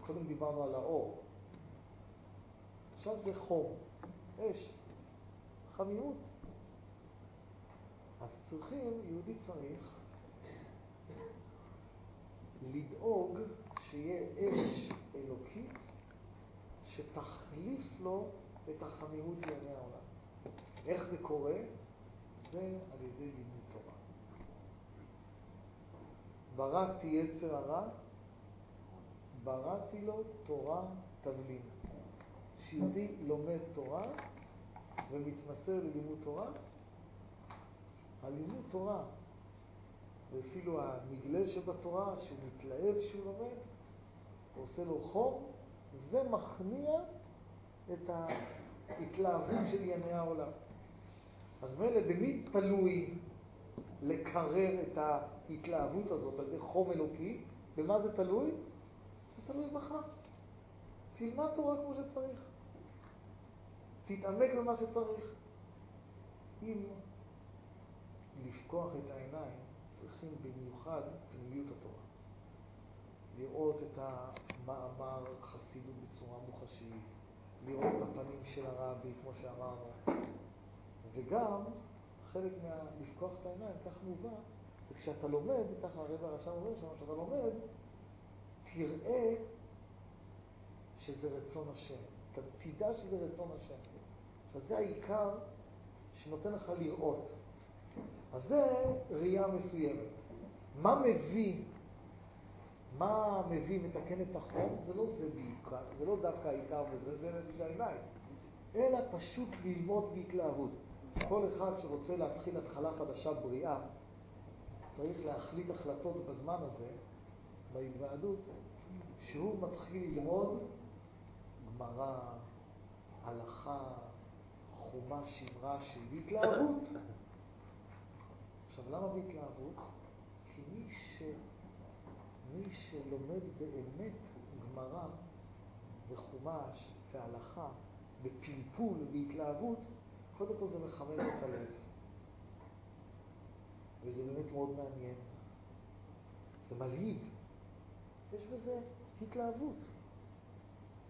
קודם דיברנו על האור. עכשיו זה חום, אש, חמימות. אז צריכים, יהודי צריך לדאוג שיהיה אש אלוקית שתחליף לו את החמימות לעיני העולם. איך זה קורה? זה על ידי לימוד תורה. בראתי יצר הרע, בראתי לו תורה תבלין. כשיהודי לומד תורה ומתמסר ללימוד תורה, הלימוד תורה, ואפילו הנגלה שבתורה, שהוא מתלהב שהוא לומד, עושה לו חום, זה מכניע את התלהבות של ענייני העולם. אז מילא, במי תלוי לקרר את ההתלהבות הזאת על ידי חום אלוקי? במה זה תלוי? זה תלוי בך. תלמד תורה כמו שצריך. תתעמק במה שצריך. אם לפקוח את העיניים, צריכים במיוחד פנימיות התורה. לראות את המאמר חסידות בצורה מוחשית, לראות את הפנים של הרבי, כמו שאמרנו. וגם, חלק מה... לפקוח את העיניים, כך מובא, וכשאתה לומד, ככה הרב הרשם אומר שם, כשאתה לומד, תראה שזה רצון השם. תדע שזה רצון השם. עכשיו זה העיקר שנותן לך לראות. אז זה ראייה מסוימת. מה מביא, מה מביא מתקן את החום? זה לא זה בעיקר, זה לא דווקא העיקר בזה, זה נגיד העיניים. אלא פשוט ללמוד בהתלהבות. כל אחד שרוצה להתחיל התחלה חדשה בריאה, צריך להחליט החלטות בזמן הזה, בהתוועדות, שהוא מתחיל ללמוד גמרא, הלכה, חומש עם רש"י, בהתלהבות. עכשיו, למה בהתלהבות? כי מי, ש... מי שלומד באמת גמרא וחומש והלכה בפלפול ובהתלהבות, קודם כל זה מחמם את הלב. וזה באמת מאוד מעניין. זה מלהיב. יש בזה התלהבות.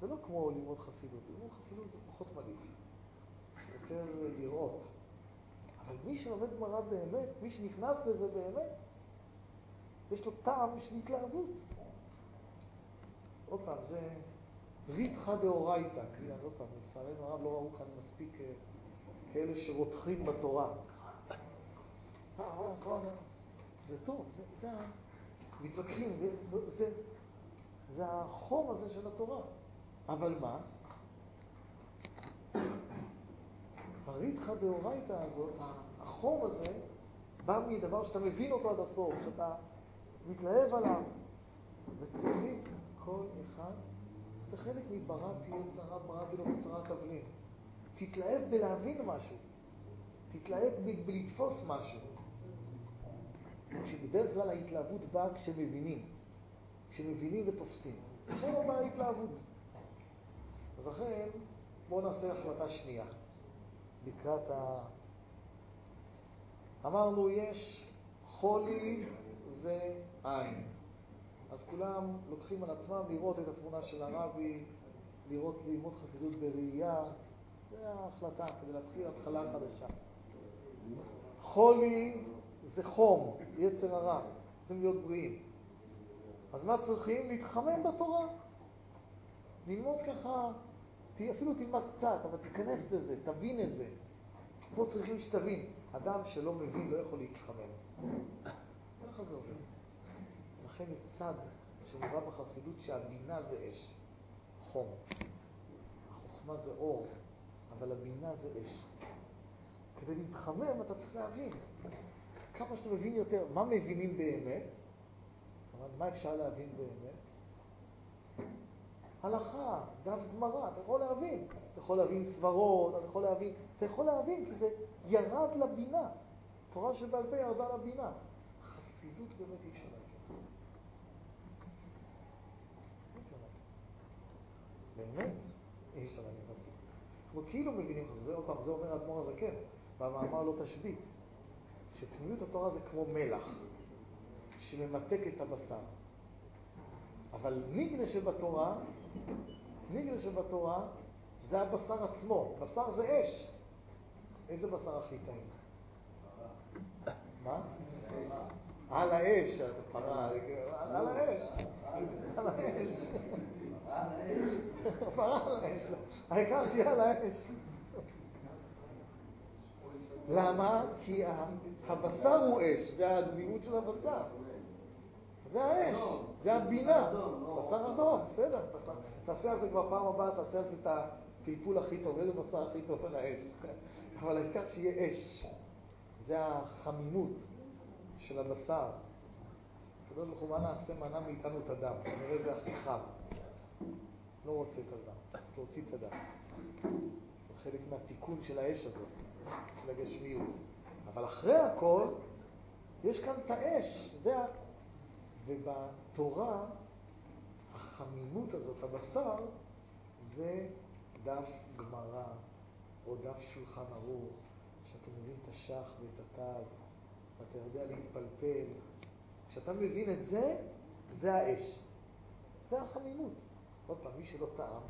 זה לא כמו ללמוד חסידות. ללמוד חסידות זה פחות מלהיב. יותר לראות. אבל מי שלומד גמרא באמת, מי שנכנס לזה באמת, יש לו טעם של התלהבות. עוד פעם, זה ריתחא דאורייתא, כי עוד פעם, לצערנו הרב לא ראו כאן מספיק אה, כאלה שרותחים בתורה. זה טוב, זה, זה מתווכחים, זה, זה, זה החום הזה של התורה. אבל מה? הריתחא דאורייתא הזאת, החום הזה, בא מדבר שאתה מבין אותו עד הסוף, שאתה מתלהב עליו. וצריכים כל אחד, זה חלק מבראתי יצרה, בראתי לו תוצרת תבלין. תתלהב בלהבין משהו. תתלהב בלתפוס משהו. שבדרך כלל ההתלהבות באה כשמבינים. כשמבינים ותופסים. עכשיו באה ההתלהבות. אז לכן, בואו נעשה החלטה שנייה. לקראת ה... אמרנו, יש חולי זה עין. אז כולם לוקחים על עצמם לראות את התמונה של הרבי, לראות, ללמוד חסידות בראייה. זה ההחלטה, כדי להתחיל התחלה חדשה. חולי זה חום, יצר הרע, צריכים להיות בריאים. אז מה צריכים? להתחמם בתורה. ללמוד ככה, אפילו תלמד קצת, אבל תיכנס לזה, תבין את זה. פה צריכים שתבין, אדם שלא מבין לא יכול להתחמם. ככה זה עובד. לכן יש צד שמובא בחסידות שהבינה זה אש, חום. החוכמה זה אור, אבל הבינה זה אש. כדי להתחמם אתה צריך להבין. כמה שאתה מבין יותר, מה מבינים באמת? מה אפשר להבין באמת? הלכה, דף גמרא, אתה יכול להבין. אתה יכול להבין סברות, אתה יכול להבין, אתה יכול להבין כי זה ירד לבינה. תורה שבעל פה ירדה לבינה. חסידות באמת אי אפשר. באמת אי אפשר להבין חסידות. כמו כאילו מבינים, זה עוד פעם, זה אומר האדמו"ר הזקן, במאמר לא תשבית, שפנימיות התורה זה כמו מלח, שממתק את הבשר. אבל ניגלה שבתורה, ניגלה שבתורה זה הבשר עצמו, בשר זה אש. איזה בשר הכי טעים? מה? על האש, פרה, על האש, על האש. פרה על האש, העיקר שיהיה על האש. למה? כי הבשר הוא אש, זה הדמיעות של הבשר. זה האש, זה הבינה. בשר אדום, בסדר. תעשה על זה כבר פעם הבאה, תעשה על זה את הפלפול הכי טוב, איזה בשר הכי טוב על האש. אבל העיקר שיהיה אש. זה החמימות של הבשר. הקדוש ברוך הוא, מה נעשה מנה מאיתנו את הדם? נראה זה הכי חם. לא רוצה את הדם, להוציא את הדם. חלק מהתיקון של האש הזאת, של הגשמיות. אבל אחרי הכל, יש כאן את האש, זה. ובתורה, החמימות הזאת, הבשר, זה דף גמרא, או דף שולחן ערוך, שאתה מבין את השח ואת התז, ואתה יודע להתפלפל. כשאתה מבין את זה, זה האש. זה החמימות. עוד פעם, מי שלא טעם,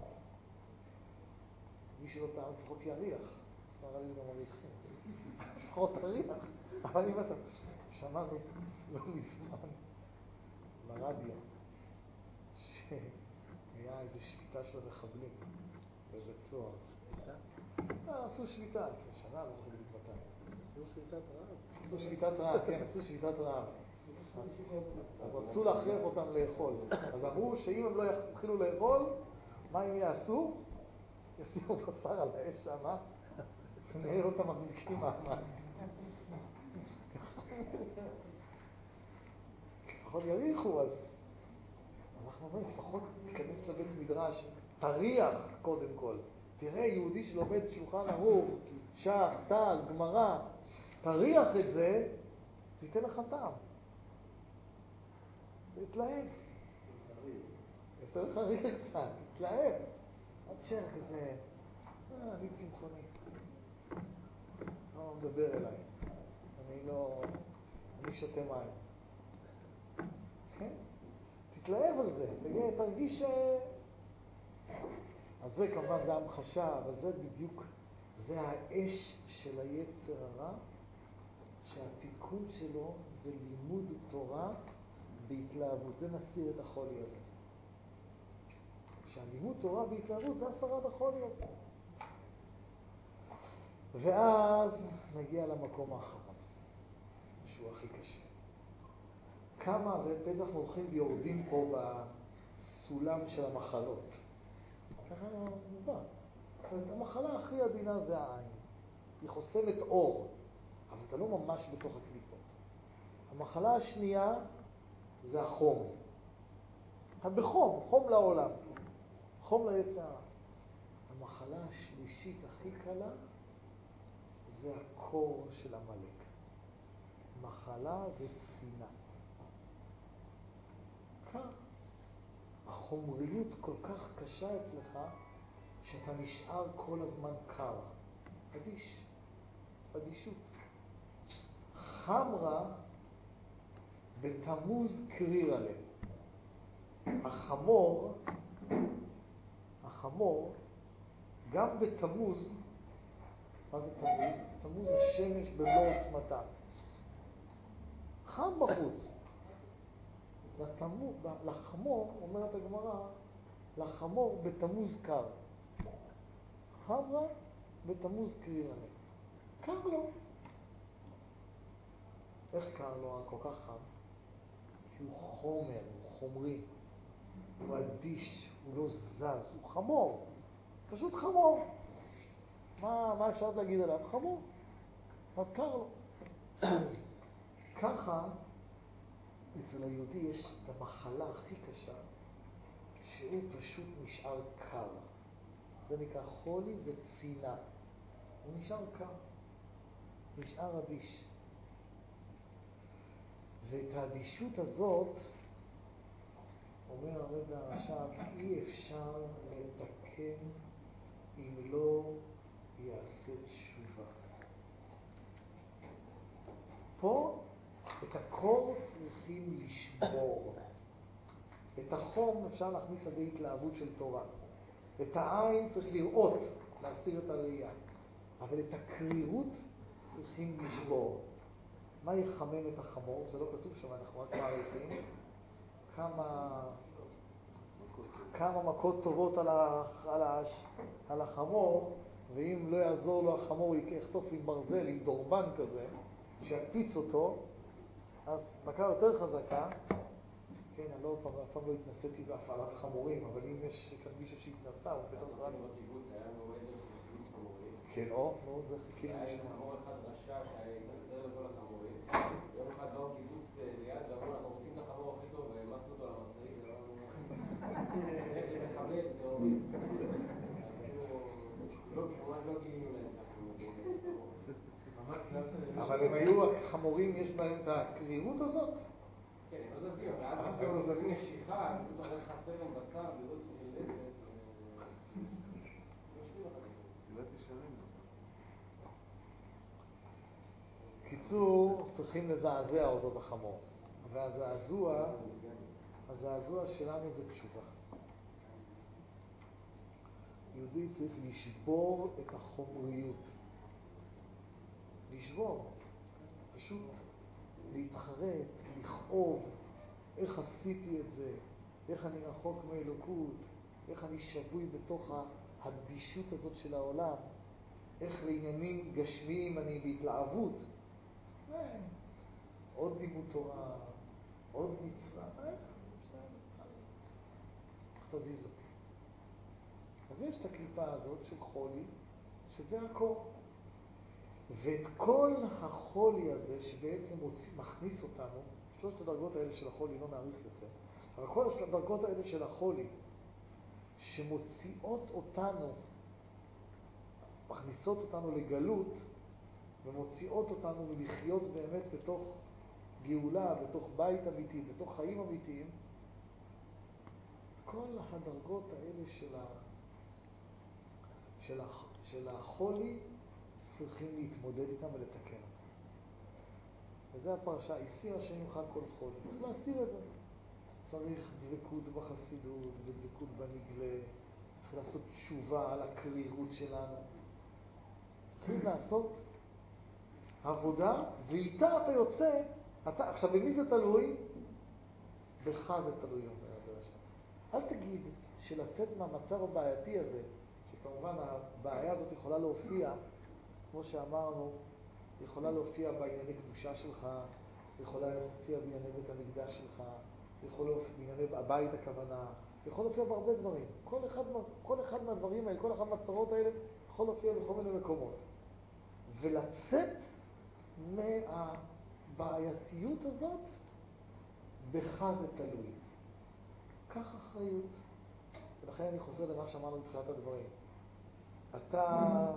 מי שלא טעם לפחות יריח. נראה לי גם מריחים. לפחות תריח. אבל אם אתה... שמענו לא מזמן ברדיו שהיה איזו שביתה של מחבלים בבית סוהר. אה, עשו שביתה לפני שנה, לא זוכר בדיוק מתי. עשו שביתת רעב? עשו שביתת רעב, כן, עשו שביתת רעב. אז רצו להכריח אותם לאכול. אז אמרו שאם הם לא יתחילו לאכול, מה הם יעשו? ישימו בשר על האש שמה, ונראה אותם מחזיקים מעמד. לפחות יריחו, אז אנחנו אומרים, לפחות תיכנס לבית מדרש, תריח קודם כל. תראה יהודי שלומד שולחן ערוך, שח, טל, גמרא, תריח את זה, זה ייתן לך טעם. תתלהב. יעשה לך ריח קצת, תתלהב. אל תשאר כזה, אה, אני צמחוני. לא מדבר אליי. אני לא... אני שותה מים. כן? תתלהב על זה, תגיד, תרגיש ש... אז זה כמובן זה המחשה, אבל זה בדיוק, זה האש של היצר הרע, שהתיקון שלו זה לימוד תורה בהתלהבות. זה נסיר את החולי הזה. כשהלימוד תורה בהתלהבות זה הסרת החולי הזה. ואז נגיע למקום האחרון, שהוא הכי קשה. כמה, ובטח הולכים ויורדים פה בסולם של המחלות. ככה מובן. המחלה הכי עדינה זה העין. היא חוסמת אור, אבל אתה לא ממש בתוך הקליפות. המחלה השנייה זה החום. בחום, חום לעולם, חום ליצר. המחלה השלישית הכי קלה זה הקור של עמלק. מחלה זה צנעה. כך. החומריות כל כך קשה אצלך, שאתה נשאר כל הזמן קר. אדיש. אדישות. חמרה בתמוז קריר עליהם. החמור, החמור, גם בתמוז, מה זה תמוז? תמוז השמש במלוא עוצמתה. חם בחוץ. לחמור, אומרת הגמרא, לחמור בתמוז קר. חמרה בתמוז קריר עליהם. קר לו. איך קר לו כל כך חם? כי הוא חומר, הוא חומרי, הוא אדיש, הוא לא זז, הוא חמור, פשוט חמור. מה, מה אפשר להגיד עליו? חמור. אז קר לו. ככה אצל היהודי יש את המחלה הכי קשה, שהוא פשוט נשאר קר. זה נקרא חולי וצינה. הוא נשאר קר, נשאר אדיש. ואת האדישות הזאת, אומר הרגע עכשיו, אי אפשר לתקן אם לא יעשה תשובה. פה את הקור צריכים לשבור. את החום אפשר להכניס על ידי התלהבות של תורה. את העין צריך לראות, להסיר את הראייה. אבל את הקרירות צריכים לשבור. מה יחמם את החמור? זה לא כתוב שם, אנחנו רק מעריכים. כמה, כמה מכות טובות על, ה, על, ה, על החמור, ואם לא יעזור לו החמור יחטוף עם ברזל, עם דורבן כזה, שיקפיץ אותו, אז מכה יותר חזקה, כן, אני לא, אף פעם לא התנסיתי בהפעלת חמורים, אבל אם יש כאן מישהו שהתנסה, הוא בטח רע. כן, או, נו, זה חיכינו היה. חמור אחד רשע שהתנצר לכל החמורים. יום אחד באו קיבוץ אה, ליד ואמרו, אנחנו רוצים את החמור הכי טוב, והעמסנו אותו למשאית, ואמרנו, איך למחבל, טרוריסט. אז כאילו, לא, כמובן לא גילינו היו החמורים, יש בהם את הקרירות הזאת? כן, הם לא זזים, נשיכה, בשר, לראות. קיצור, צריכים לזעזע אותו בחמור. והזעזוע, הזעזוע שלנו זה תשובה. יהודי צריך לשבור את החומריות. לשבור. פשוט להתחרט, לכאוב, איך עשיתי את זה, איך אני רחוק מאלוקות, איך אני שבוי בתוך האדישות הזאת של העולם, איך לעניינים גשמיים אני בהתלהבות. אה, עוד לימוד תורה, עוד מצווה, אה, תזיז אותי. אז יש את הקליפה הזאת של חולי, שזה הקור. ואת כל החולי הזה שבעצם מכניס אותנו, שלושת הדרגות האלה של החולי, לא נאריך יותר, אבל כל הדרגות האלה של החולי, שמוציאות אותנו, מכניסות אותנו לגלות, ומוציאות אותנו מלחיות באמת בתוך גאולה, בתוך בית אמיתי, בתוך חיים אמיתיים, כל הדרגות האלה של, ה... של, ה... של החולי צריכים להתמודד איתם ולתקן אותם. וזה הפרשה, הסיר השם ממך כל חולי. צריך להסיר את זה. צריך דבקות בחסידות ודבקות בנגלה. צריך לעשות תשובה על הקרירות שלנו. צריכים לעשות עבודה, ואיתה אתה יוצא, אתה, עכשיו במי זה תלוי? בך זה תלוי, אומר רבי אל תגיד שלצאת מהמצב הבעייתי הזה, שכמובן הבעיה הזאת יכולה להופיע, כמו שאמרנו, יכולה להופיע בענייני קדושה שלך, יכולה להופיע בענייני בית המקדש שלך, יכול להופיע בענייני הבית הכוונה, יכול להופיע בהרבה דברים. כל אחד, כל אחד מהדברים האלה, כל אחד מהצרות האלה, יכול להופיע בכל מיני מקומות. ולצאת מהבעייתיות הזאת, בך זה תלוי. קח אחריות. ולכן אני חוזר למה שאמרנו בתחילת הדברים. אתה,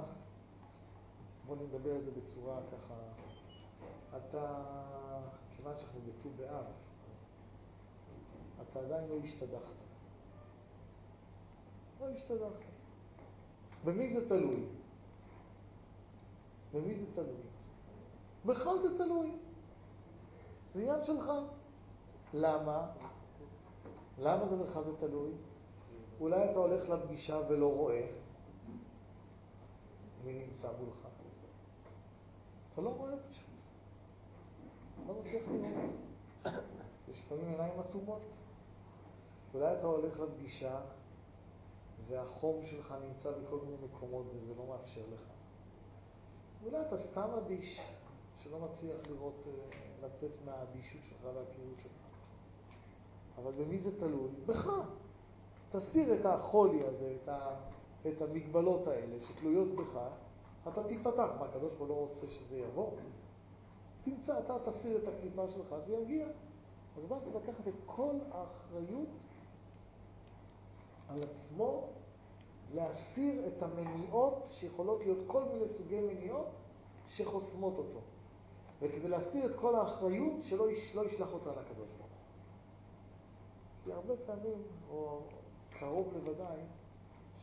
בוא נדבר על זה בצורה ככה, אתה, כיוון שאנחנו בט"ו באב, אתה עדיין לא השתדחת. לא השתדחת. במי זה תלוי? במי זה תלוי? בך זה תלוי. זה עניין שלך. למה? למה זה בך זה תלוי? אולי אתה הולך לפגישה ולא רואה מי נמצא מולך. אתה לא רואה פשוט. לא מצליח לראות. יש לפעמים עיניים אטומות. אולי אתה הולך לפגישה והחום שלך נמצא בכל מיני מקומות וזה לא מאפשר לך. אולי אתה סתם אדיש, שלא מצליח לראות, אה, לצאת מהאדישות שלך והקריאות שלך. אבל במי זה תלוי? בך. תסיר את החולי הזה, את, ה, את המגבלות האלה שתלויות בך, אתה תיפתח. מה, הקדוש ברוך הוא לא רוצה שזה יבוא? תמצא, אתה תסיר את הקליפה שלך, זה יגיע. אז בא לקחת את כל האחריות על עצמו, להסיר את המניעות שיכולות להיות כל מיני סוגי מניעות שחוסמות אותו. וכדי להסיר את כל האחריות שלא יש, לא ישלח אותה לקדוש ברוך הוא. כי הרבה פעמים, או קרוב לוודאי,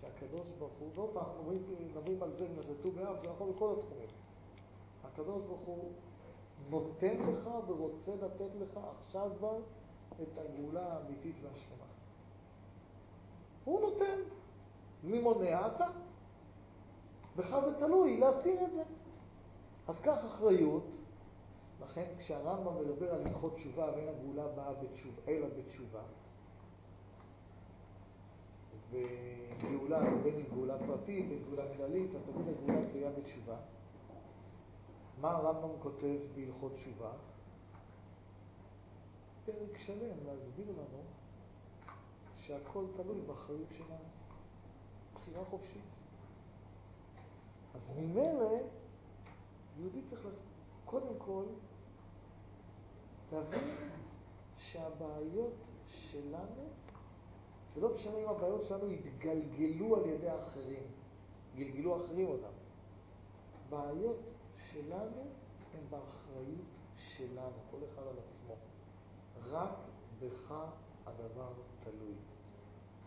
שהקדוש ברוך הוא, ועוד פעם אנחנו מדברים על זה, אם זה ט"ו באב, זה נכון בכל התחומים. הקדוש ברוך הוא נותן לך ורוצה לתת לך עכשיו כבר את הגאולה האמיתית והשלמה. הוא נותן. מי מונע? אתה. בך זה תלוי, להסיר את זה. אז קח אחריות, לכן כשהרמב"ם מדבר על הלכות תשובה ואין הגאולה באה בתשובה, אלא בתשובה, וגאולה בין אם גאולה פרטית, בין גאולה כללית, אז תמיד הגאולה תלויה בתשובה. מה הרמב"ם כותב בהלכות תשובה? פרק שלם להסביר לנו שהכל תלוי באחריות שלנו. בחירה חופשית. אז ממילא יהודי צריך קודם כל להבין שהבעיות שלנו, ולא משנה אם הבעיות שלנו יתגלגלו על ידי האחרים, גלגלו אחרים אותם. בעיות שלנו הם באחריות שלנו, כל אחד על עצמו. רק בך הדבר תלוי.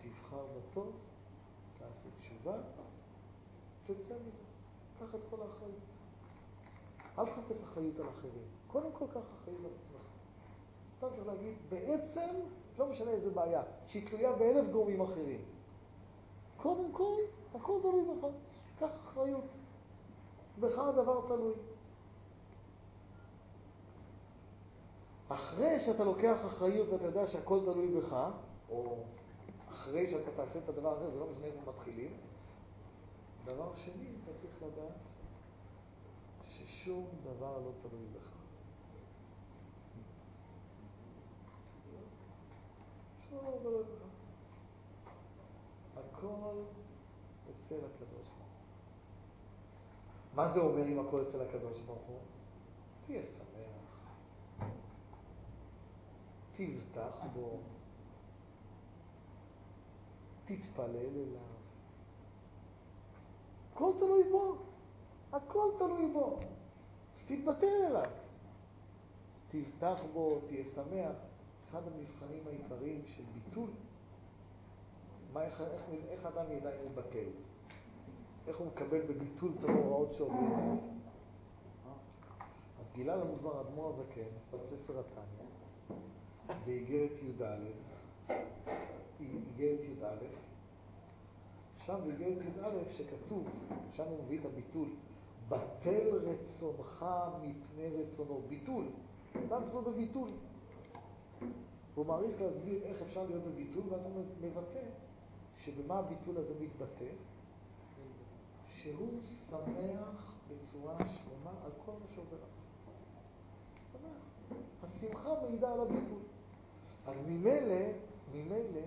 תבחר בטוב, תעשה תשובה, תצא מזה. קח את כל האחריות. אל תחפש אחריות על אחרים. קודם כל קח אחריות על עצמך. אתה צריך להגיד, בעצם, לא משנה איזה בעיה, שהיא תלויה באלף גורמים אחרים. קודם כל, הכל תלוי בך. קח אחריות. בך הדבר תלוי. אחרי שאתה לוקח אחריות ואתה יודע שהכל תלוי בך, או אחרי שאתה תעשה את הדבר הזה, זה לא משנה איפה מתחילים, דבר שני, אתה צריך לדעת ששום דבר לא תלוי בך. לא תלוי בך. הכל אצל הקדוש ברוך הוא. מה זה אומר אם הכל אצל הקדוש ברוך הוא? תהיה שמח. תבטח בו. תתפלל אליו. הכל תלוי בו. הכל תלוי בו. תתבטל אליו. תבטח בו, תהיה שמח. אחד המבחנים העיקריים של ביטול, מה, איך, איך, איך אדם ידע אם הוא בטל? איך הוא מקבל בביטול את ההוראות שעוברים עליו? אז גילה לנו כבר אדמו"ר הזקן בספר התניא, באיגרת י"א, איגרת י"א, שם באיגרת י"א שכתוב, שם הוא מביא את הביטול, בטל רצונך מפני רצונו, ביטול, אדם שלו בביטול. הוא מעריך להסביר איך אפשר להיות בביטול, ואז הוא מבטא שבמה הביטול הזה מתבטא? שהוא שמח בצורה שלמה על כל מה שעובר עליו. שמח. השמחה מעידה על הביטול. אז ממילא, ממילא,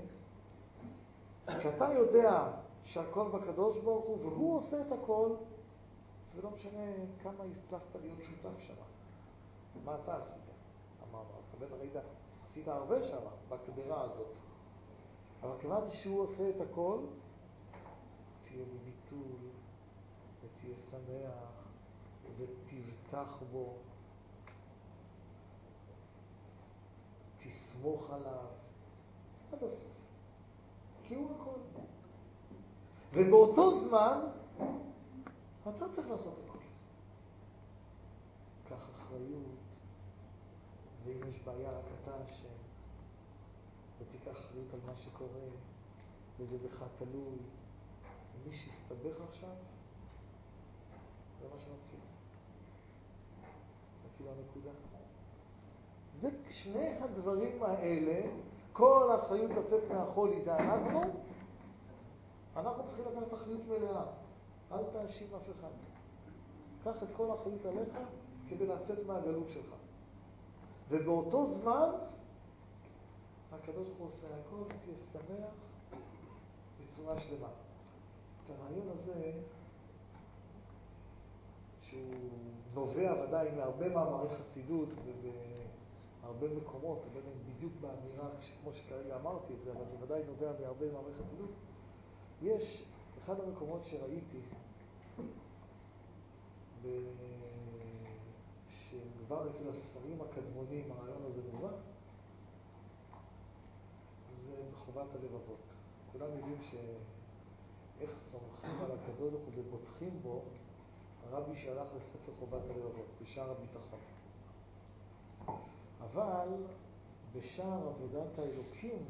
כשאתה יודע שהכל בקדוש ברוך הוא, והוא עושה את הכל, זה לא משנה כמה הצלחת להיות שותף שם. מה אתה עשית? אמרנו, אתה בטח היית, עשית הרבה שם, בקדרה הזאת. אבל כיוון שהוא עושה את הכל, תהיה בביטול, ותהיה שמח, ותבטח בו, תסמוך עליו, עד הסוף. כי הוא הכל. ובאותו זמן, אתה צריך לעשות הכל. קח אחריות, ואם יש בעיה, רק אתה אשם, ותיקח אחריות על מה שקורה, וזה בך תלוי. מי שיסתבך עכשיו, זה מה שמציע. זה כאילו הנקודה. זה שני הדברים האלה, כל האחריות לצאת מהחולי זה אנחנו, אנחנו צריכים לקחת אחריות מלאה. אל תאשים אף אחד. קח את כל האחריות עליך כדי לצאת מהגלות שלך. ובאותו זמן, הקדוש ברוך הוא עושה הכל, תהיה שמח בצורה שלמה. את הרעיון הזה, שהוא נובע ודאי מהרבה מאמרי חסידות ובהרבה מקומות, לא יודע בדיוק באמירה, כמו שכרגע אמרתי את זה, אבל זה ודאי נובע מהרבה מאמרי חסידות. יש אחד המקומות שראיתי. שכבר אצל הספרים הקדמונים הרעיון הזה מובא, זה בחובת הלבבות. כולם יודעים שאיך סומכים על הקדוש ברוך הוא ובוטחים בו, הרבי שהלך לספר חובת הלבבות, בשער הביטחון. אבל בשער עבודת האלוקים,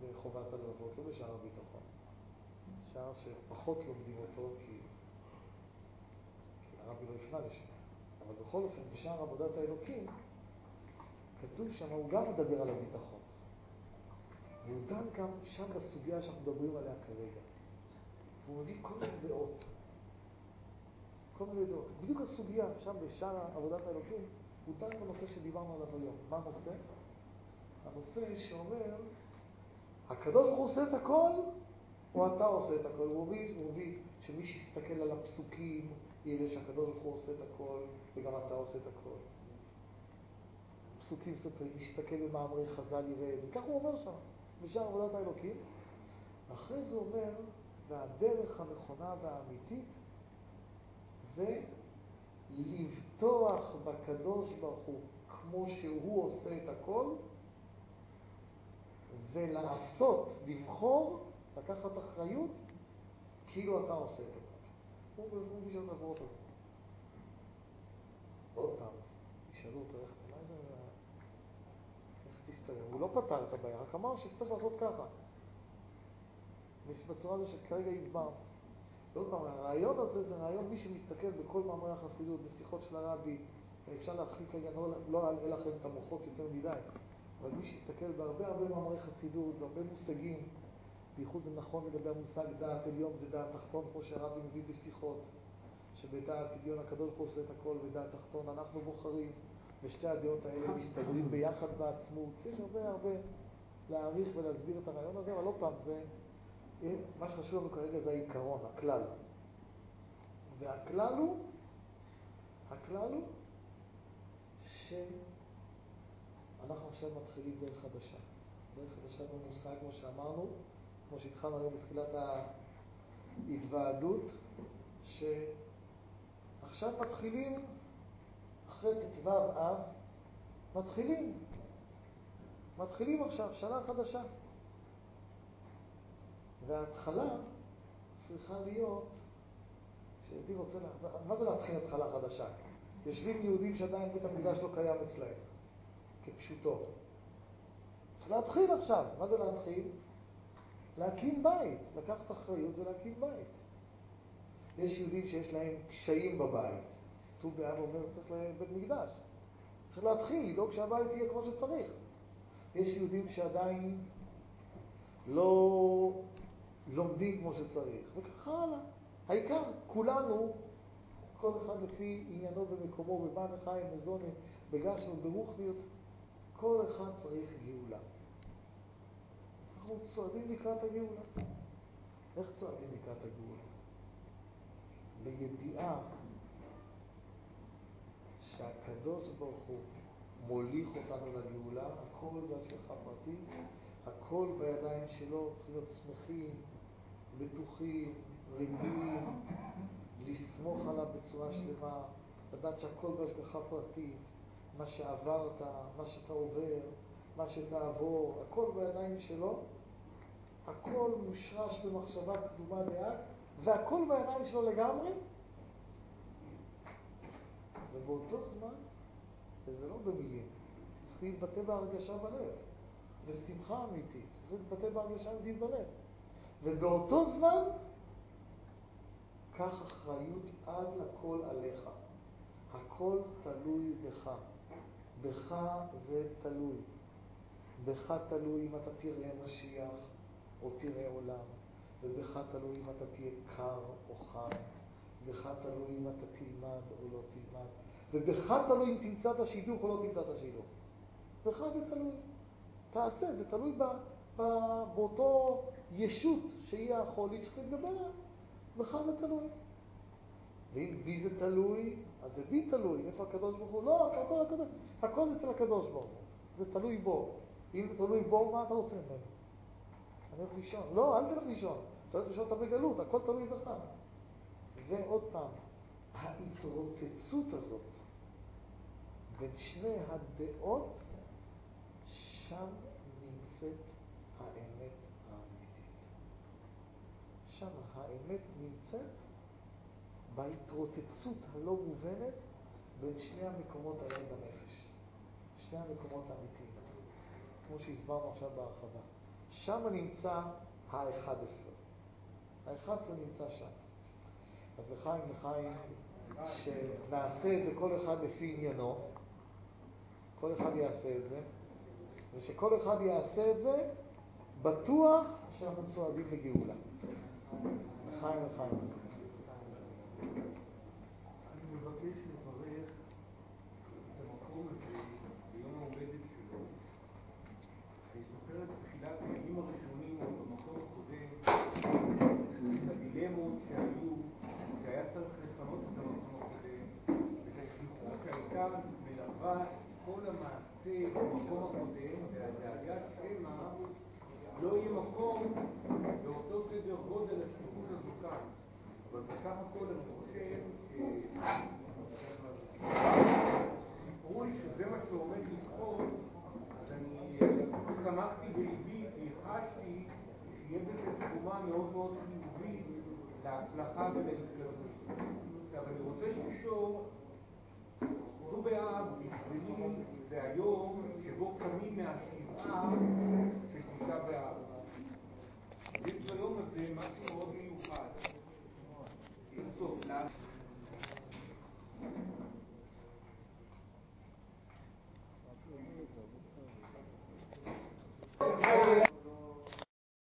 בחובת הלבבות, לא בשער הביטחון. שער שפחות לומדים אותו כי, כי הרבי לא הפנה לשם. אבל בכל אופן, בשער עבודת האלוקים, כתוב שם, הוא גם מדבר על הביטחון. והוא דן גם שם בסוגיה שאנחנו מדברים עליה כרגע. והוא מביא כל מיני דעות. כל מיני דעות. בדיוק הסוגיה, שם בשער עבודת האלוקים, הוא דן בנושא שדיברנו עליו היום. מה הנושא? הנושא שאומר, הקדוש ברוך הוא עושה את הכל, או אתה עושה את הכל. הוא מביא, הוא מביא שמי שיסתכל על הפסוקים, יראה שהקדוש ברוך הוא עושה את הכל, וגם אתה עושה את הכל. פסוקים סותרים, מסתכל במאמרי חז"ל יראה, וכך הוא אומר שם, בשער עבודת האלוקים. אחרי זה אומר, והדרך הנכונה והאמיתית זה לבטוח בקדוש ברוך הוא כמו שהוא עושה את הכל, ולעשות, לבחור, לקחת אחריות, כאילו אתה עושה את הכל. הוא הוא בשביל הדברות הזה. עוד פעם, ישאלו אותו איך, מה זה, איך תסתדר? הוא לא פתר את הבעיה, רק אמר שצריך לעשות ככה. בצורה הזו שכרגע הסברנו. ועוד פעם, הרעיון הזה זה רעיון, מי שמסתכל בכל מאמרי החסידות, בשיחות של הרבי, אפשר להתחיל כרגע, לא, לא לכם את המוחות יותר מדי, אבל מי שיסתכל בהרבה הרבה מאמרי חסידות, בהרבה מושגים, בייחוד זה נכון לגבי המושג דעת עליון ודעת תחתון, כמו שהרבי מביא בשיחות, שבדעת עליון הקדוש ברוך הוא עושה את הכל, ודעת תחתון אנחנו בוחרים, ושתי הדעות האלה מסתדרים ביחד בעצמות. יש הרבה הרבה להעריך ולהסביר את הרעיון הזה, אבל לא פעם זה... מה שחשוב לנו כרגע זה העיקרון, הכלל. והכלל הוא, הכלל הוא שאנחנו עכשיו מתחילים דרך חדשה. דרך חדשה במושג, כמו שאמרנו, כמו שהתחלנו היום בתחילת ההתוועדות, שעכשיו מתחילים, אחרי ט"ו אב, מתחילים. מתחילים עכשיו, שנה חדשה. וההתחלה צריכה להיות, כשיהודי רוצה, לה... מה זה להתחיל התחלה חדשה? יושבים יהודים שעדיין בית המקדש לא קיים אצלהם, כפשוטו. צריך להתחיל עכשיו. מה זה להתחיל? להקים בית, לקחת אחריות ולהקים בית. יש יהודים שיש להם קשיים בבית. ט"ו באב אומר, צריך להם בית מקדש. צריך להתחיל, לדאוג שהבית יהיה כמו שצריך. יש יהודים שעדיין לא לומדים כמו שצריך, וככה הלאה. העיקר, כולנו, כל אחד לפי עניינו ומקומו, בבא וחיים, מזונה, בגשנו, ברוחניות, כל אחד צריך גאולה. אנחנו צועדים לקראת הגאולה. איך צועדים לקראת הגאולה? בידיעה שהקדוש ברוך הוא מוליך אותנו לגאולה, הכל בהשגחה פרטית, הכל בידיים שלו, צריכים להיות שמחים, בטוחים, רגועים, לסמוך עליו בצורה שלמה, לדעת שהכל בהשגחה פרטית, מה שעברת, מה שאתה עובר, מה שתעבור, הכל בידיים שלו, הכל מושרש במחשבה קדומה לאט, והכל בידיים שלו לגמרי, ובאותו זמן, וזה לא במילים, צריך להתבטא בהרגשה בלב, בשמחה אמיתית, צריך להתבטא בהרגשה אמיתית בלב. ובאותו זמן, קח אחריות עד לכל עליך. הכל תלוי בך. בך זה תלוי. בך תלוי אם אתה תראה משיח או תראה עולם, ובך תלוי אם אתה תהיה קר או חם, בך תלוי אם אתה תלמד או לא תלמד, ובך תלוי אם תמצא את השידוך או לא תמצא את השידוך. בך זה תלוי. תעשה, זה תלוי ב, ב, באותו ישות שהיא החולית להתגבר עליה. בך זה תלוי. ואם בי זה תלוי, אז זה בי תלוי. איפה הקדוש ברוך הוא? לא, הכל, הכל, הכל אצל הקדוש ברוך הוא. זה תלוי בו. אם זה תלוי בו, מה אתה רוצה ממנו? אני הולך לישון. לא, אל תלך לישון. הולך לישון, אתה בגלות, הכל תלוי בך. ועוד פעם, ההתרוצצות הזאת בין שני הדעות, שם נמצאת האמת האמיתית. שם האמת נמצאת בהתרוצצות הלא מובנת בין שני המקומות האלה בנפש. שני המקומות האמיתיים, כמו שהסברנו עכשיו בהרחבה. שם נמצא ה-11. ה-11 נמצא שם. אז לחיים לחיים, שנעשה את זה כל אחד לפי עניינו, כל אחד יעשה את זה, ושכל אחד יעשה את זה, בטוח שאנחנו צועדים לגאולה. לחיים לחיים. אני מבקש לברך את המקום הזה ביום ההולדת שלו. אני זוכר את תחילת הימים הראשונים או במקום הקודם, את הדילמות שהיו, שהיה צריך לפנות את המקום הקודם, את השליחות שהייתה את כל המעשה במקום הקודם, והדאגה שמא לא יהיה מקום באותו סדר גודל לשליחות הזו כאן. אבל בסך הכל אני חושב סיפרו לי שזה מה שעומד לקרות, אז אני שמחתי בליבי, כי חשתי שיהיה בזה תרומה מאוד מאוד חיובית להצלחה ולהתקדמות. עכשיו אני רוצה ט"ו באב בשבילי זה היום שבו קמים מהשבעה